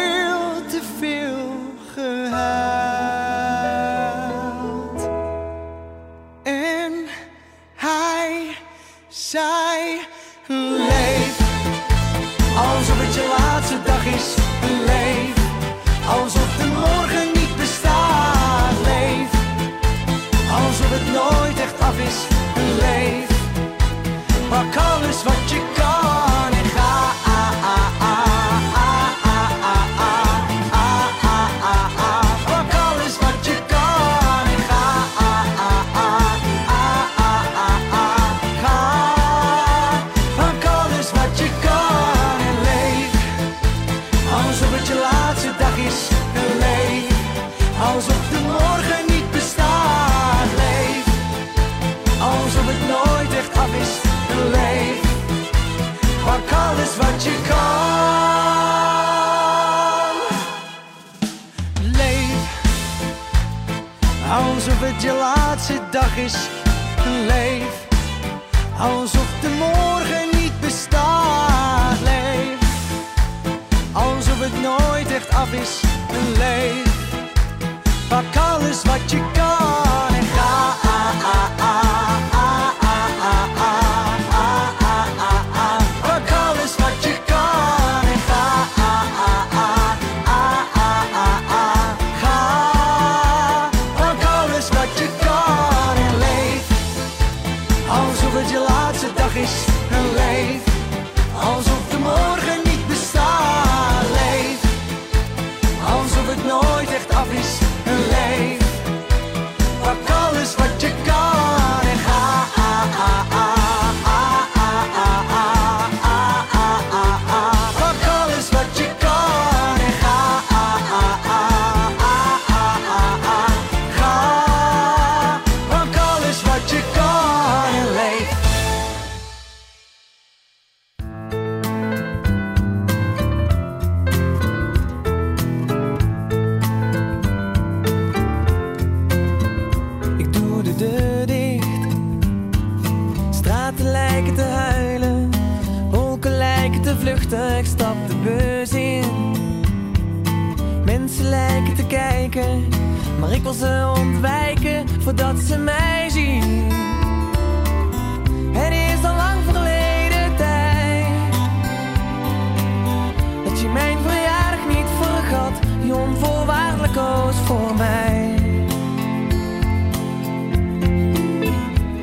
voor mij.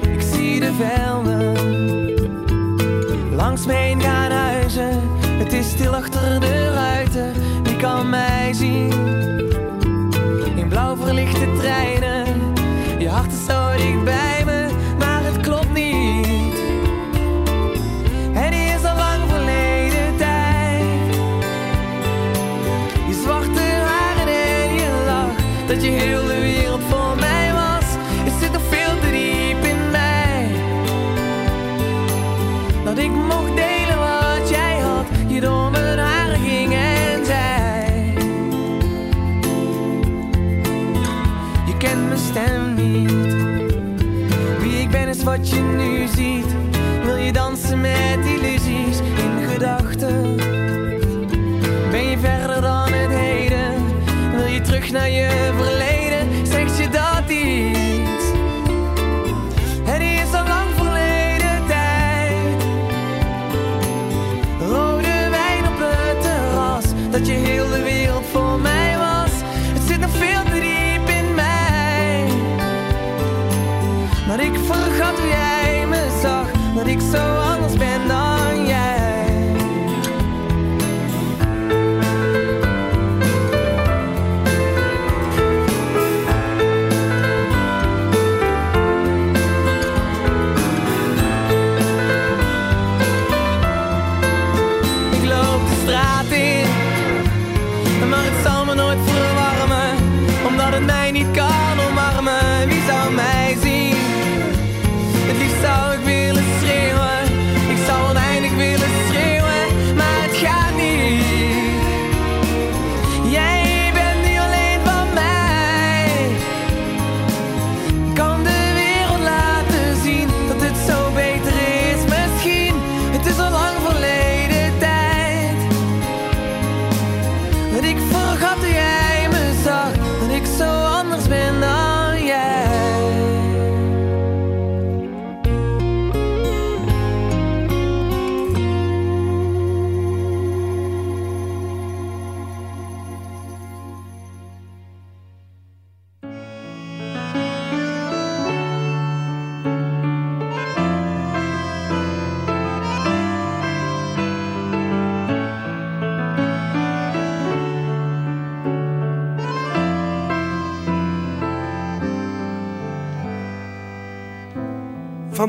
Ik zie de velden, langs me heen gaan huizen. Het is stil achter de ruiten, wie kan mij zien?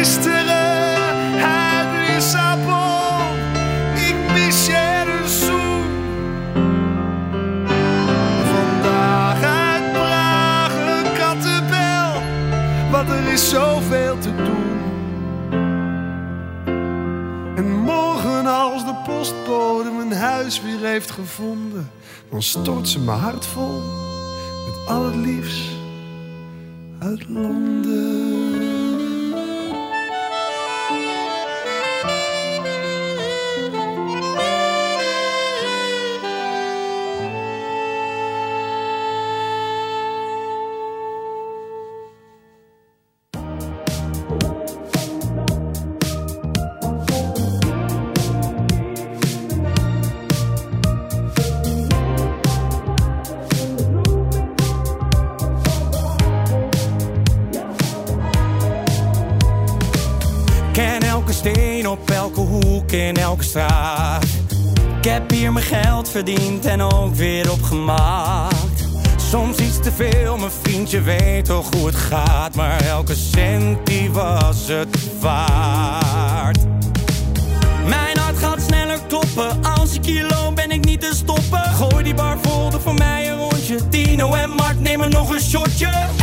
Gisteren uit Lissabon. Ik mis je een zoen. Vandaag uit Praag een kattenbel. Want er is zoveel te doen. En morgen als de postbode mijn huis weer heeft gevonden. Dan stort ze mijn hart vol met al het liefst uit Londen. Verdiend en ook weer opgemaakt. Soms iets te veel, mijn vriendje weet toch hoe het gaat. Maar elke cent die was het waard. Mijn hart gaat sneller kloppen. Als ik hier loop ben ik niet te stoppen. Gooi die bar vol, voor mij een rondje. Tino en Mart nemen nog een shotje.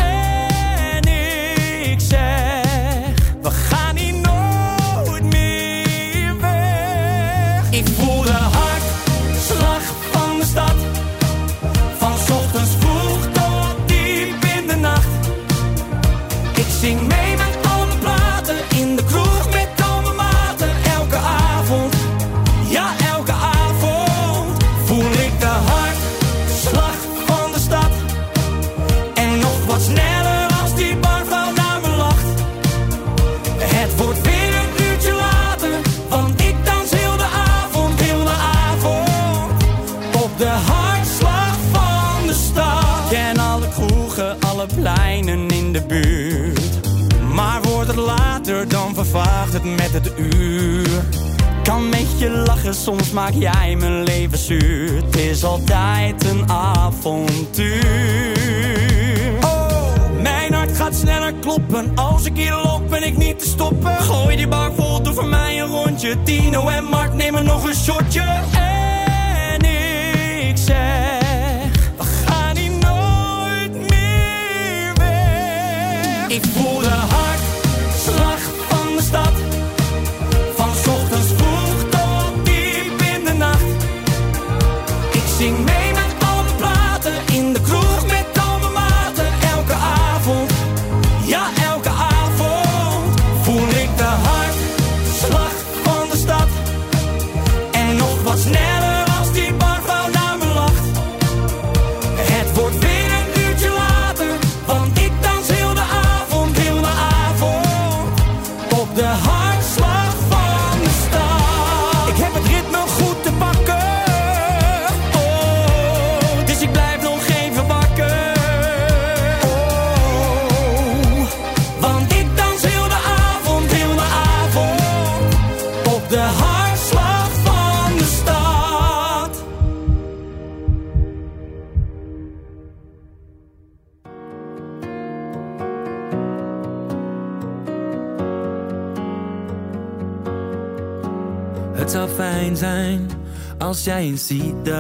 Avontuur. Oh, mijn hart gaat sneller kloppen. Als ik hier loop, ben ik niet te stoppen. Gooi die bar vol, doe voor mij een rondje. Tino en Mark nemen nog een shotje.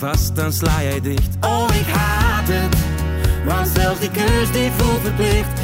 Vast, dan sla jij dicht. Oh, ik haat het, want zelfs die kus die voelt verplicht.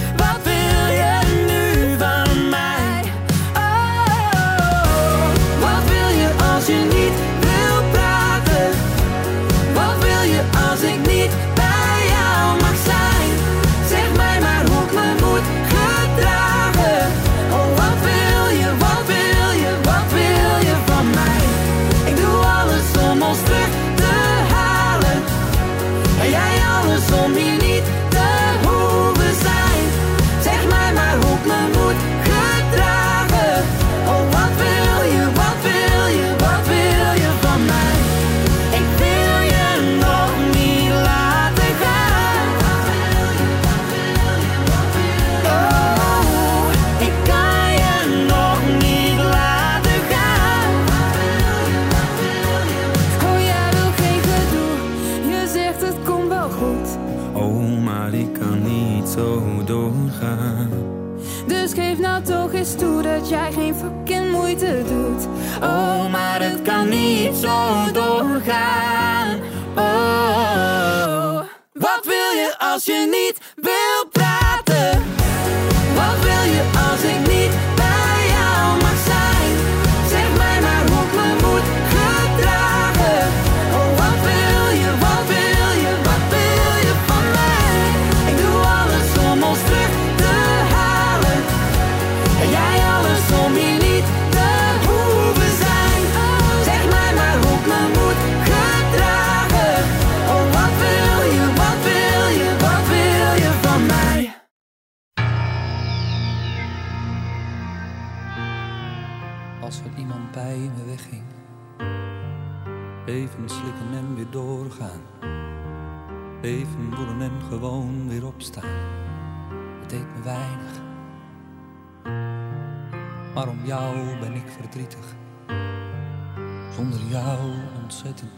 Kan niet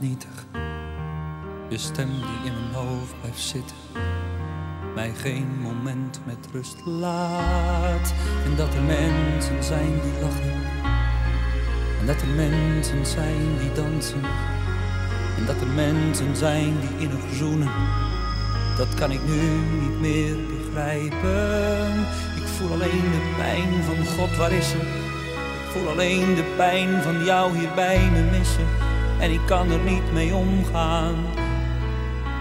nietig. Je stem die in mijn hoofd blijft zitten. Mij geen moment met rust laat. En dat er mensen zijn die lachen. En dat er mensen zijn die dansen. En dat er mensen zijn die innig zoenen. Dat kan ik nu niet meer begrijpen. Ik voel alleen de pijn van God, waar is ze? Ik voel alleen de pijn van jou hier bij me missen. En ik kan er niet mee omgaan.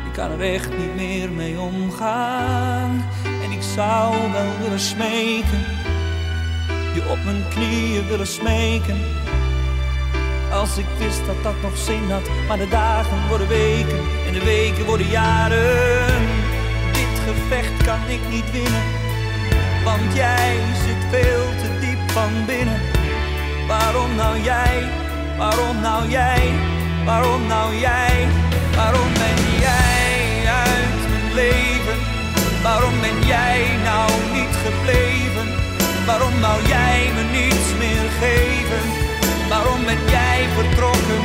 Ik kan er echt niet meer mee omgaan. En ik zou wel willen smeken. Je op mijn knieën willen smeken. Als ik wist dat dat nog zin had, maar de dagen worden weken en de weken worden jaren. Dit gevecht kan ik niet winnen, want jij zit veel te diep van binnen. Waarom nou jij, waarom nou jij, waarom nou jij, waarom ben jij uit mijn leven? Waarom ben jij nou niet gebleven? Waarom nou jij me niets meer geven? Waarom ben jij vertrokken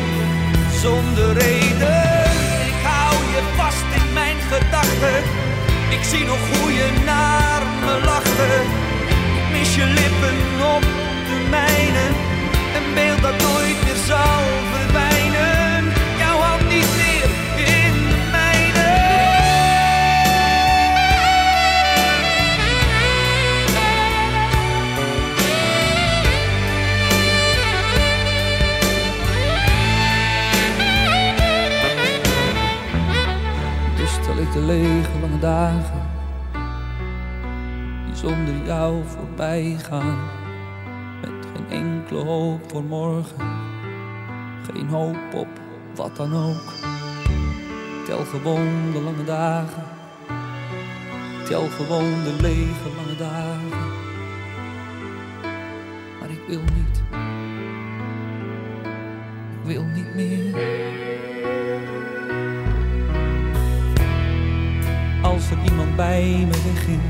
zonder reden? Ik hou je vast in mijn gedachten. Ik zie nog hoe je naar me lachte. Mis je lippen op de mijne. Een beeld dat nooit meer zal verdwijnen. Jouw hand niet meer in mijne. Dus stel ik de lege lange dagen die zonder jou voorbij gaan. Enkele hoop voor morgen, geen hoop op wat dan ook. Tel gewoon de lange dagen, tel gewoon de lege lange dagen. Maar ik wil niet, ik wil niet meer. Als er iemand bij me wegging,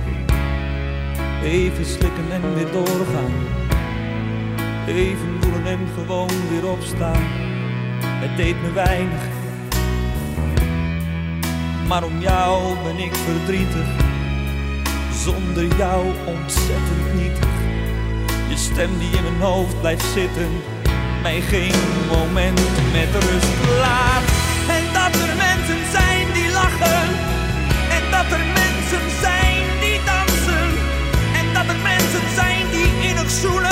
even slikken en weer doorgaan. Even voelen en gewoon weer opstaan. Het deed me weinig, maar om jou ben ik verdrietig. Zonder jou ontzettend nietig. Je stem die in mijn hoofd blijft zitten. mij geen moment met rust laat. En dat er mensen zijn die lachen. En dat er mensen zijn die dansen. En dat er mensen zijn die innig zoenen.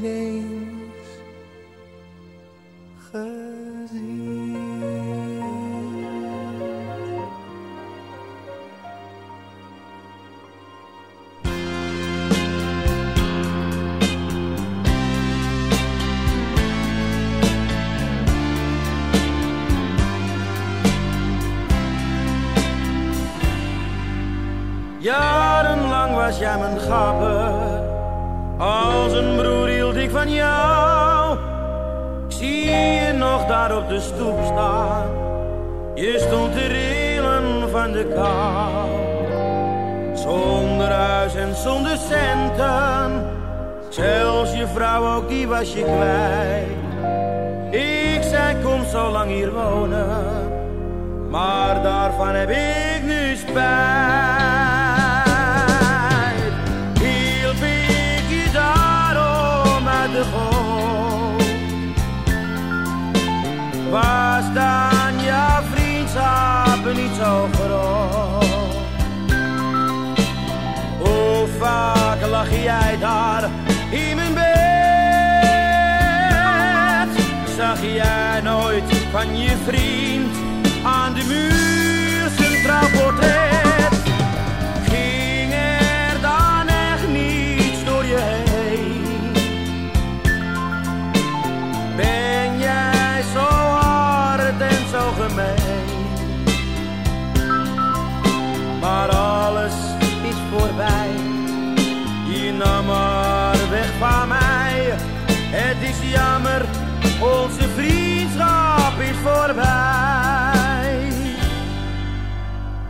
niet eens gezien. Jarenlang was jij mijn gabber. Als een broer jou. Ik zie je nog daar op de stoep staan. Je stond te rillen van de kou. Zonder huis en zonder centen. Zelfs je vrouw ook, die was je kwijt. Ik zei, kom zo lang hier wonen. Maar daarvan heb ik nu spijt. Was dan jouw vriendschap niet zo groot? Hoe vaak lag jij daar in mijn bed? Zag jij nooit van je vriend aan de muur zijn trouwportret?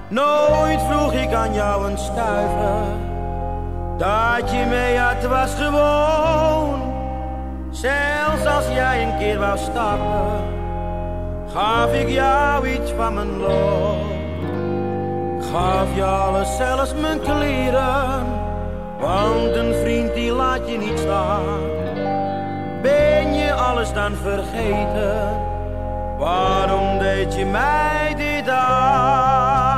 Nooit vroeg ik aan jou een stuiver, dat je mee had was gewoon. Zelfs als jij een keer wou stappen, gaf ik jou iets van mijn loon. Gaf je alles, zelfs mijn kleren, want een vriend die laat je niet staan. Ben je alles dan vergeten? Waarom deed je mij dit aan?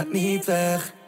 gaat niet weg.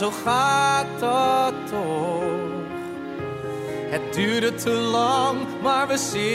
zo gaat dat toch. Het duurde te lang, maar we zien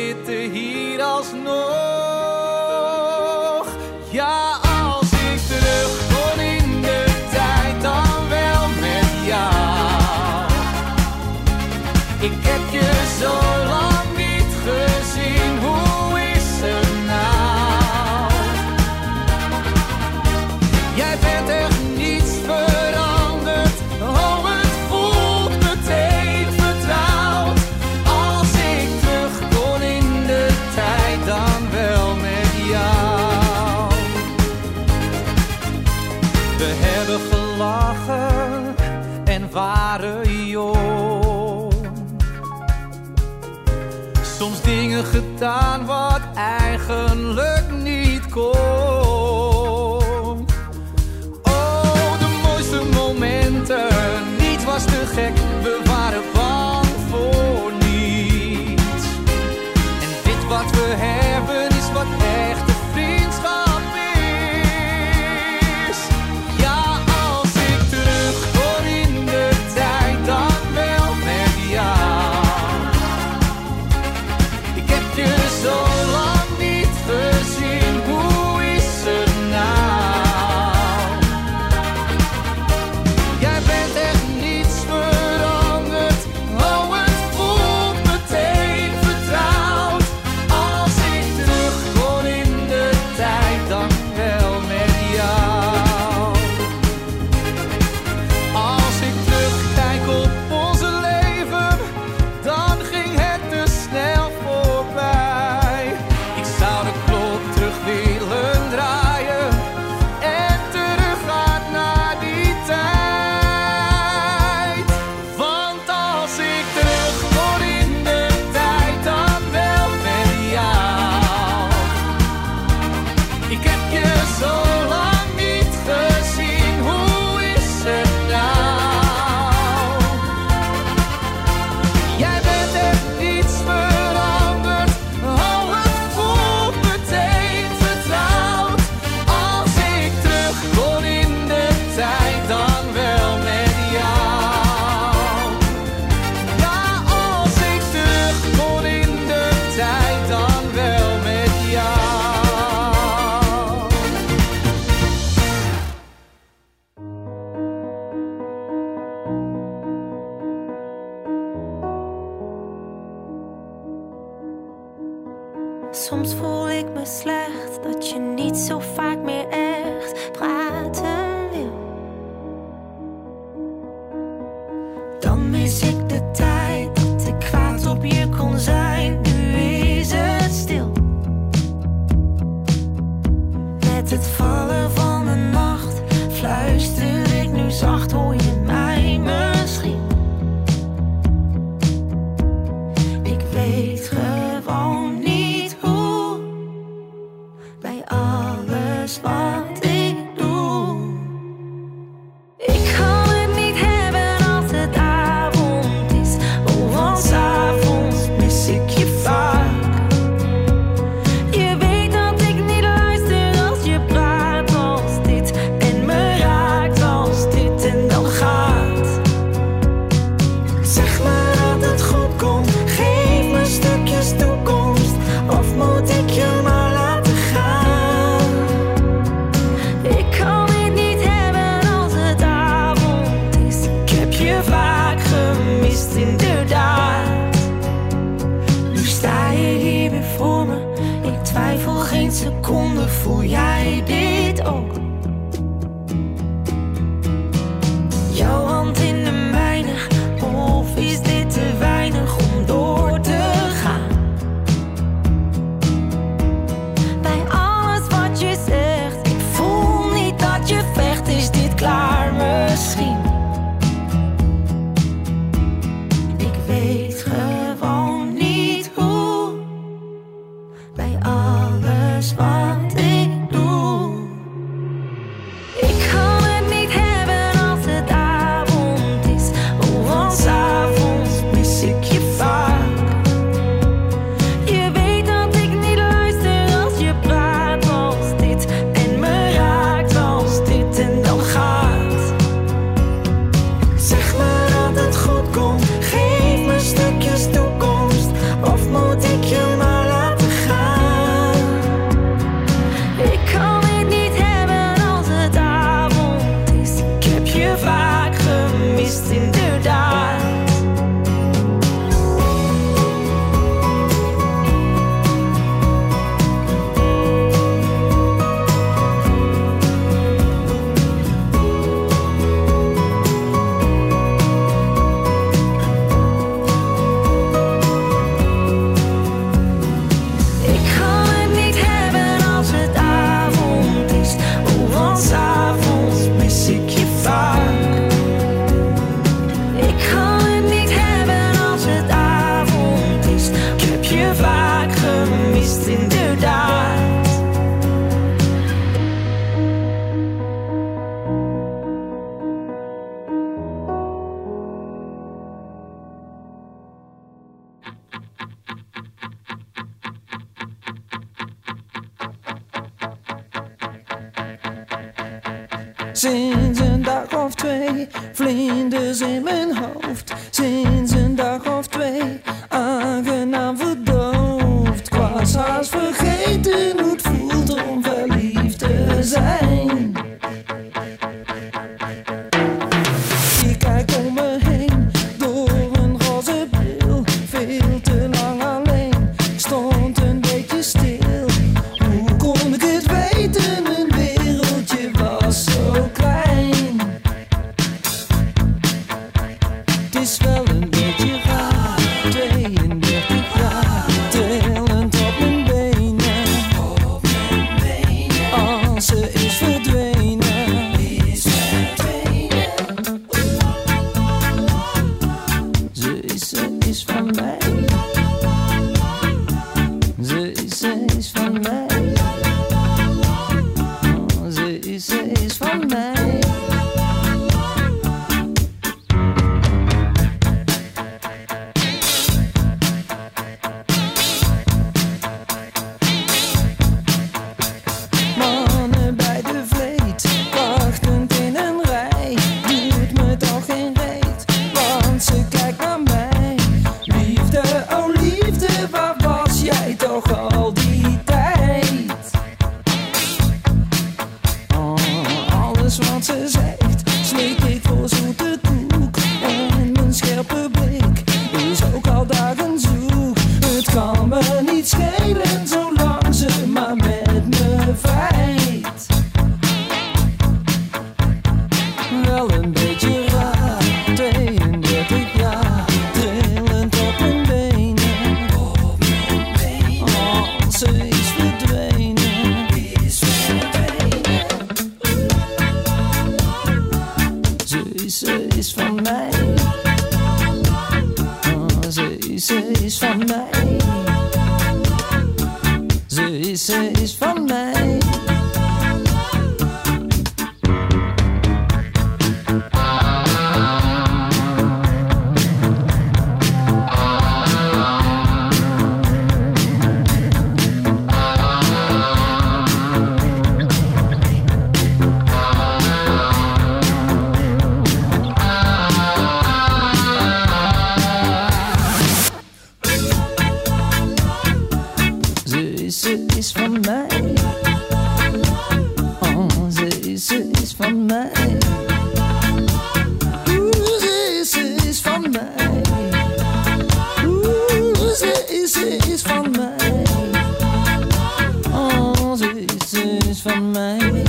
mij.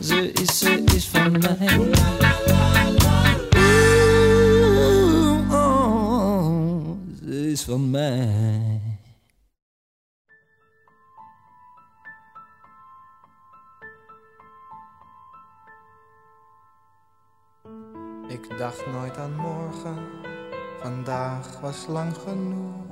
Ze is, is van mij. Oh, ze is van mij. Ik dacht nooit aan morgen, vandaag was lang genoeg.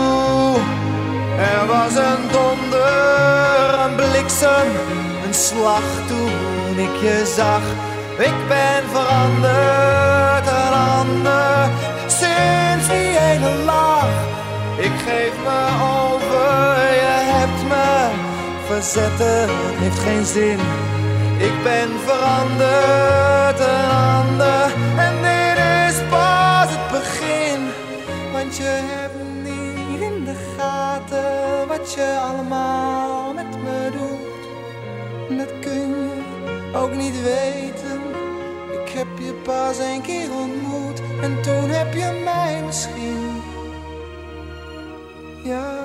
Er was een donder, een bliksem, een slag toen ik je zag. Ik ben veranderd, een ander, sinds die ene lach. Ik geef me over, je hebt me verzetten, heeft geen zin. Ik ben veranderd, een ander, en dit is pas het begin. Want je hebt wat je allemaal met me doet. Dat kun je ook niet weten. Ik heb je pas een keer ontmoet en toen heb je mij misschien. Ja,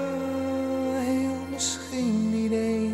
heel misschien niet eens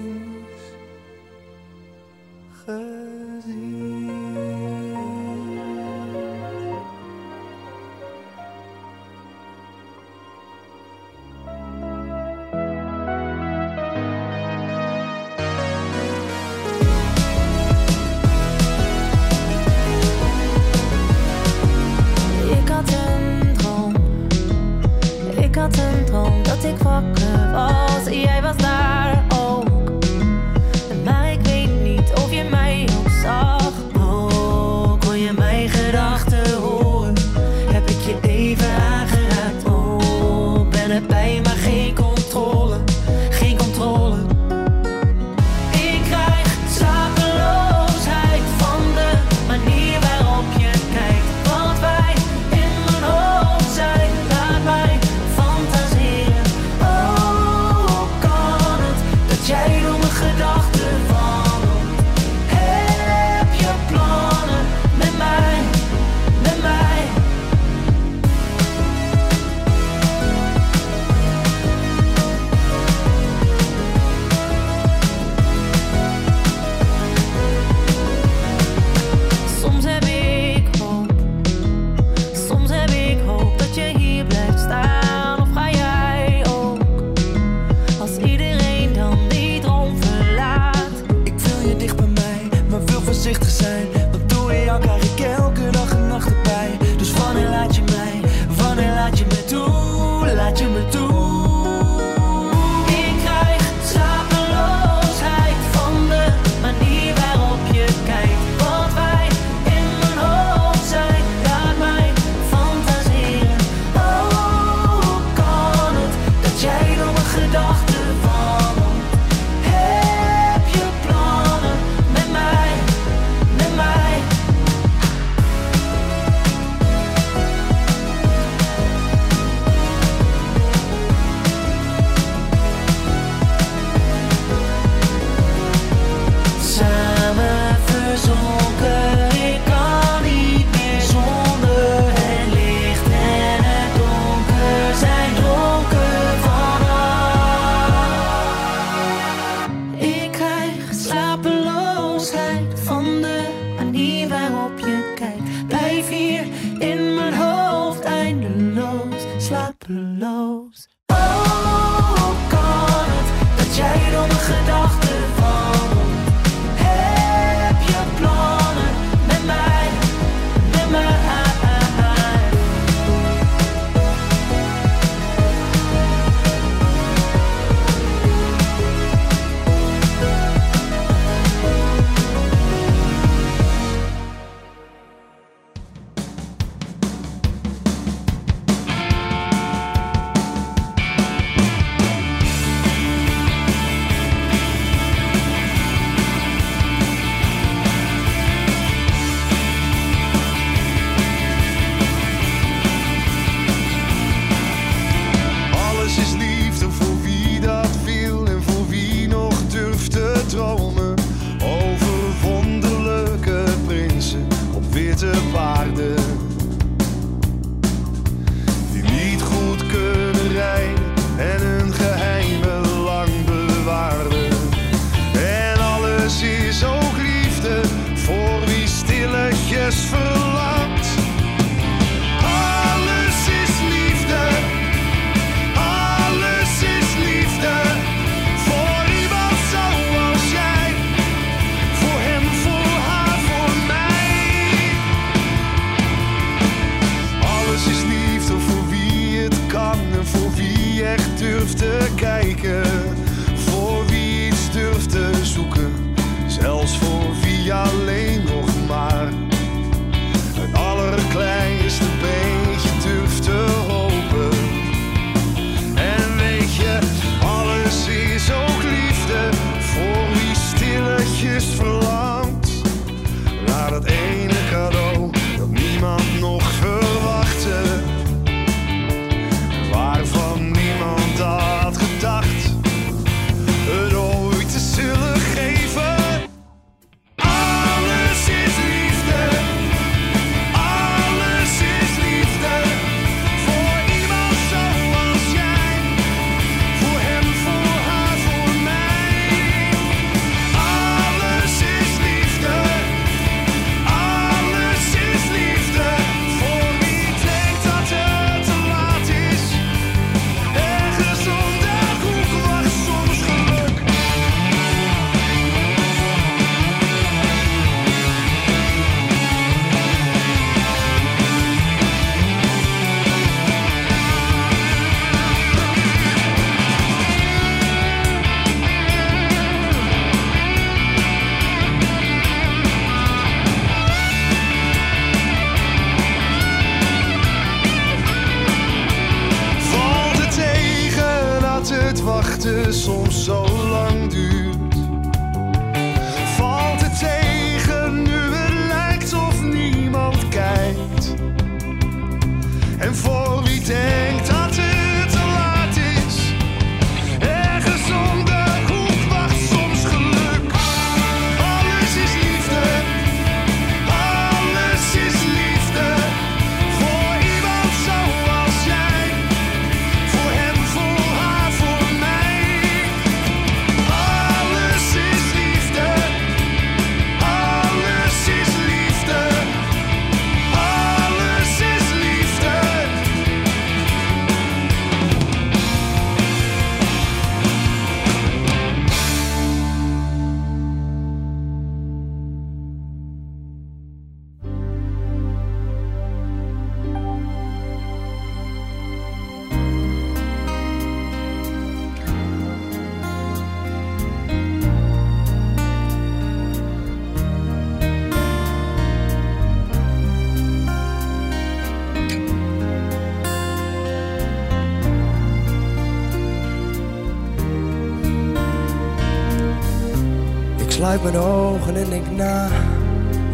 sluit mijn ogen en denk na.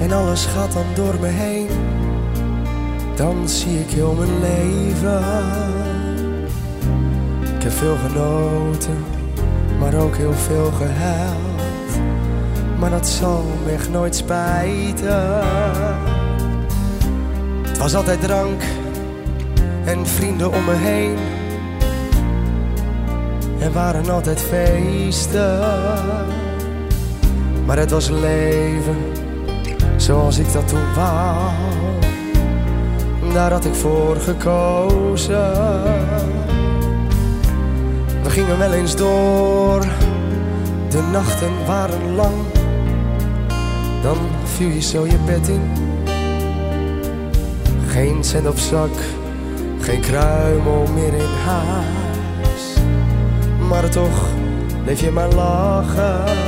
En alles gaat dan door me heen. Dan zie ik heel mijn leven. Ik heb veel genoten Maar ook heel veel gehuild Maar dat zal me echt nooit spijten. Het was altijd drank En vrienden om me heen. Er waren altijd feesten maar het was leven zoals ik dat toen wou. Daar had ik voor gekozen. We gingen wel eens door, de nachten waren lang. Dan viel je zo je bed in. Geen cent op zak, geen kruimel meer in huis. Maar toch bleef je maar lachen.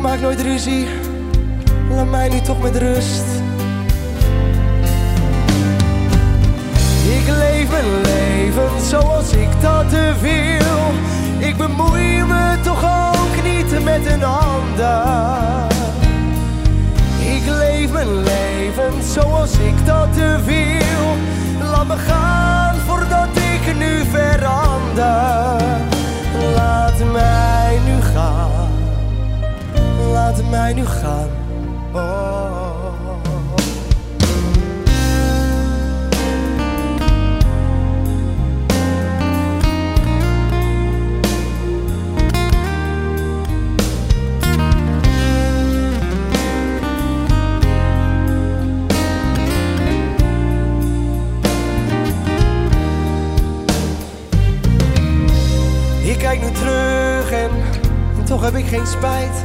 Maak nooit ruzie, laat mij nu toch met rust. Ik leef mijn leven zoals ik dat wil. Ik bemoei me toch ook niet met een ander. Ik leef mijn leven zoals ik dat wil. Laat me gaan voordat ik nu verander. Laat mij nu gaan mij nu gaan. Oh. Ik kijk nu terug en toch heb ik geen spijt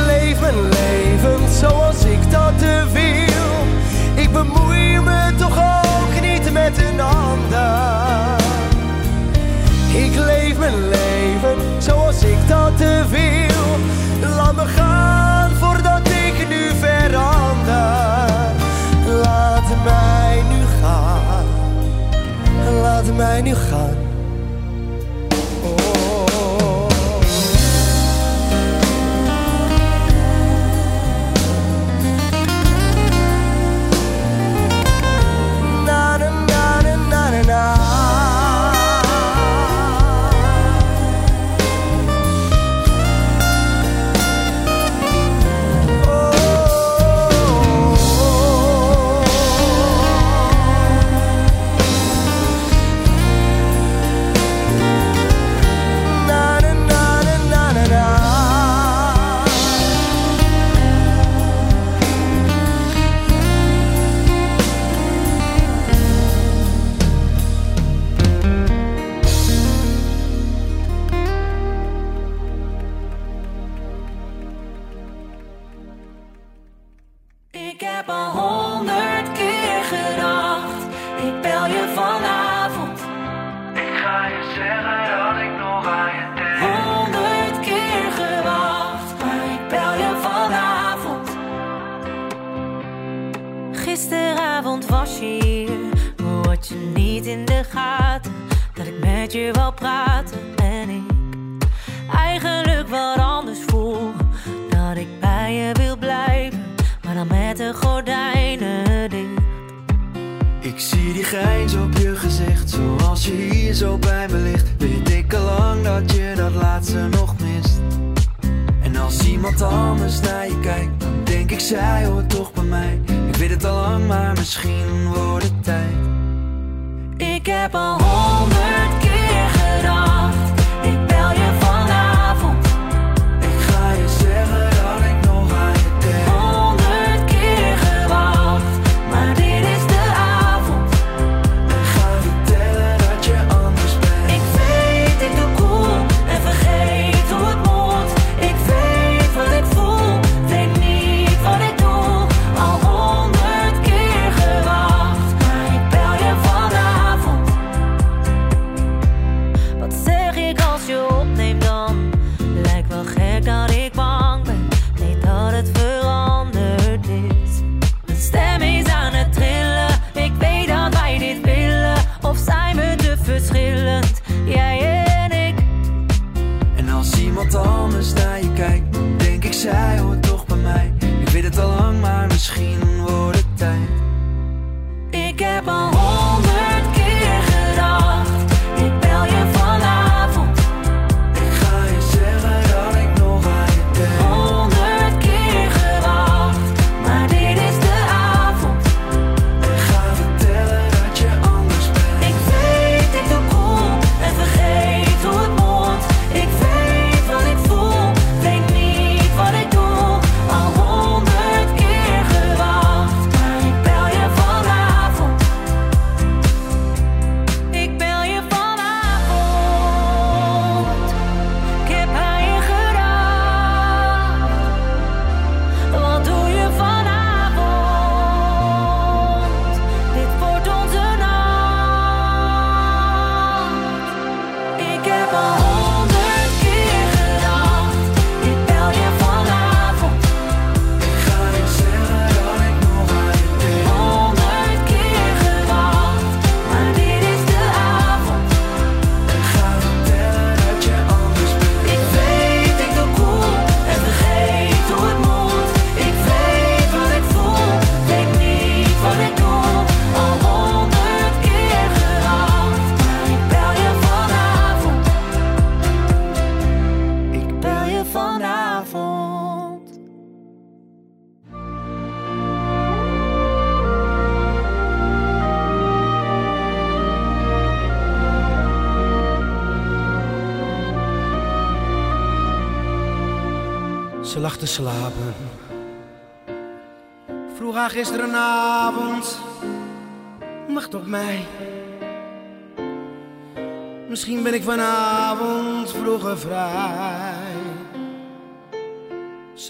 leef mijn leven zoals ik dat wil. Ik bemoei me toch ook niet met een ander. Ik leef mijn leven zoals ik dat wil. Laat me gaan voordat ik nu verander. Laat mij nu gaan. Laat mij nu gaan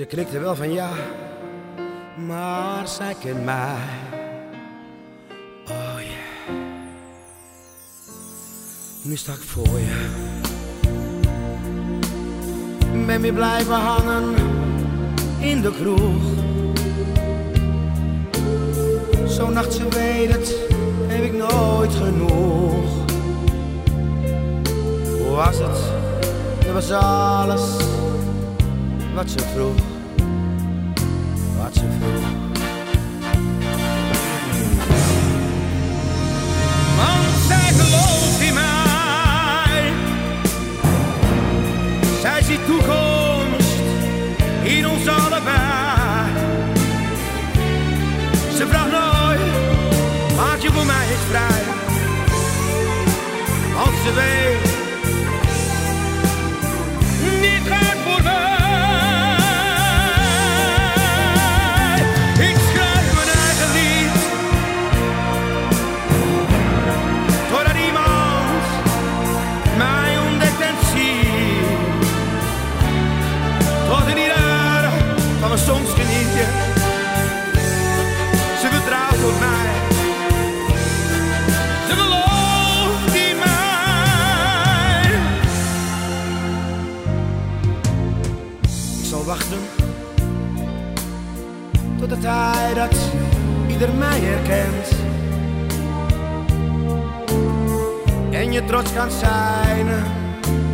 Ze knikte wel van ja, maar zij kent mij. Oh ja, nu sta ik voor je. Ben weer blijven hangen in de kroeg. Zo'n nacht, ze weet het, heb ik nooit genoeg. Hoe was het? Dat was alles wat ze vroeg. Eens vrij. Ze weet, niet totdat hij dat ieder mij herkent. En je trots kan zijn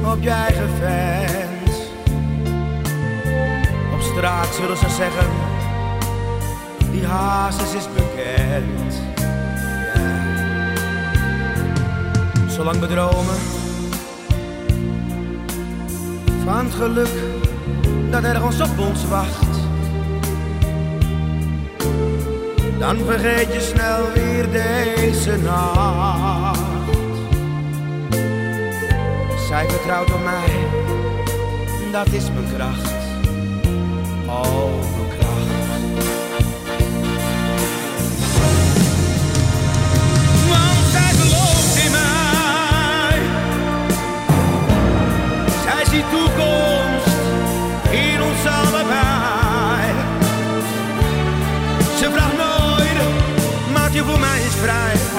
op je eigen vent. Op straat zullen ze zeggen, die hazes is bekend. Zolang we dromen van het geluk dat ergens op ons wacht. Dan vergeet je snel weer deze nacht. Zij vertrouwt op mij, dat is mijn kracht. Oh, maak je voor mij eens vrij.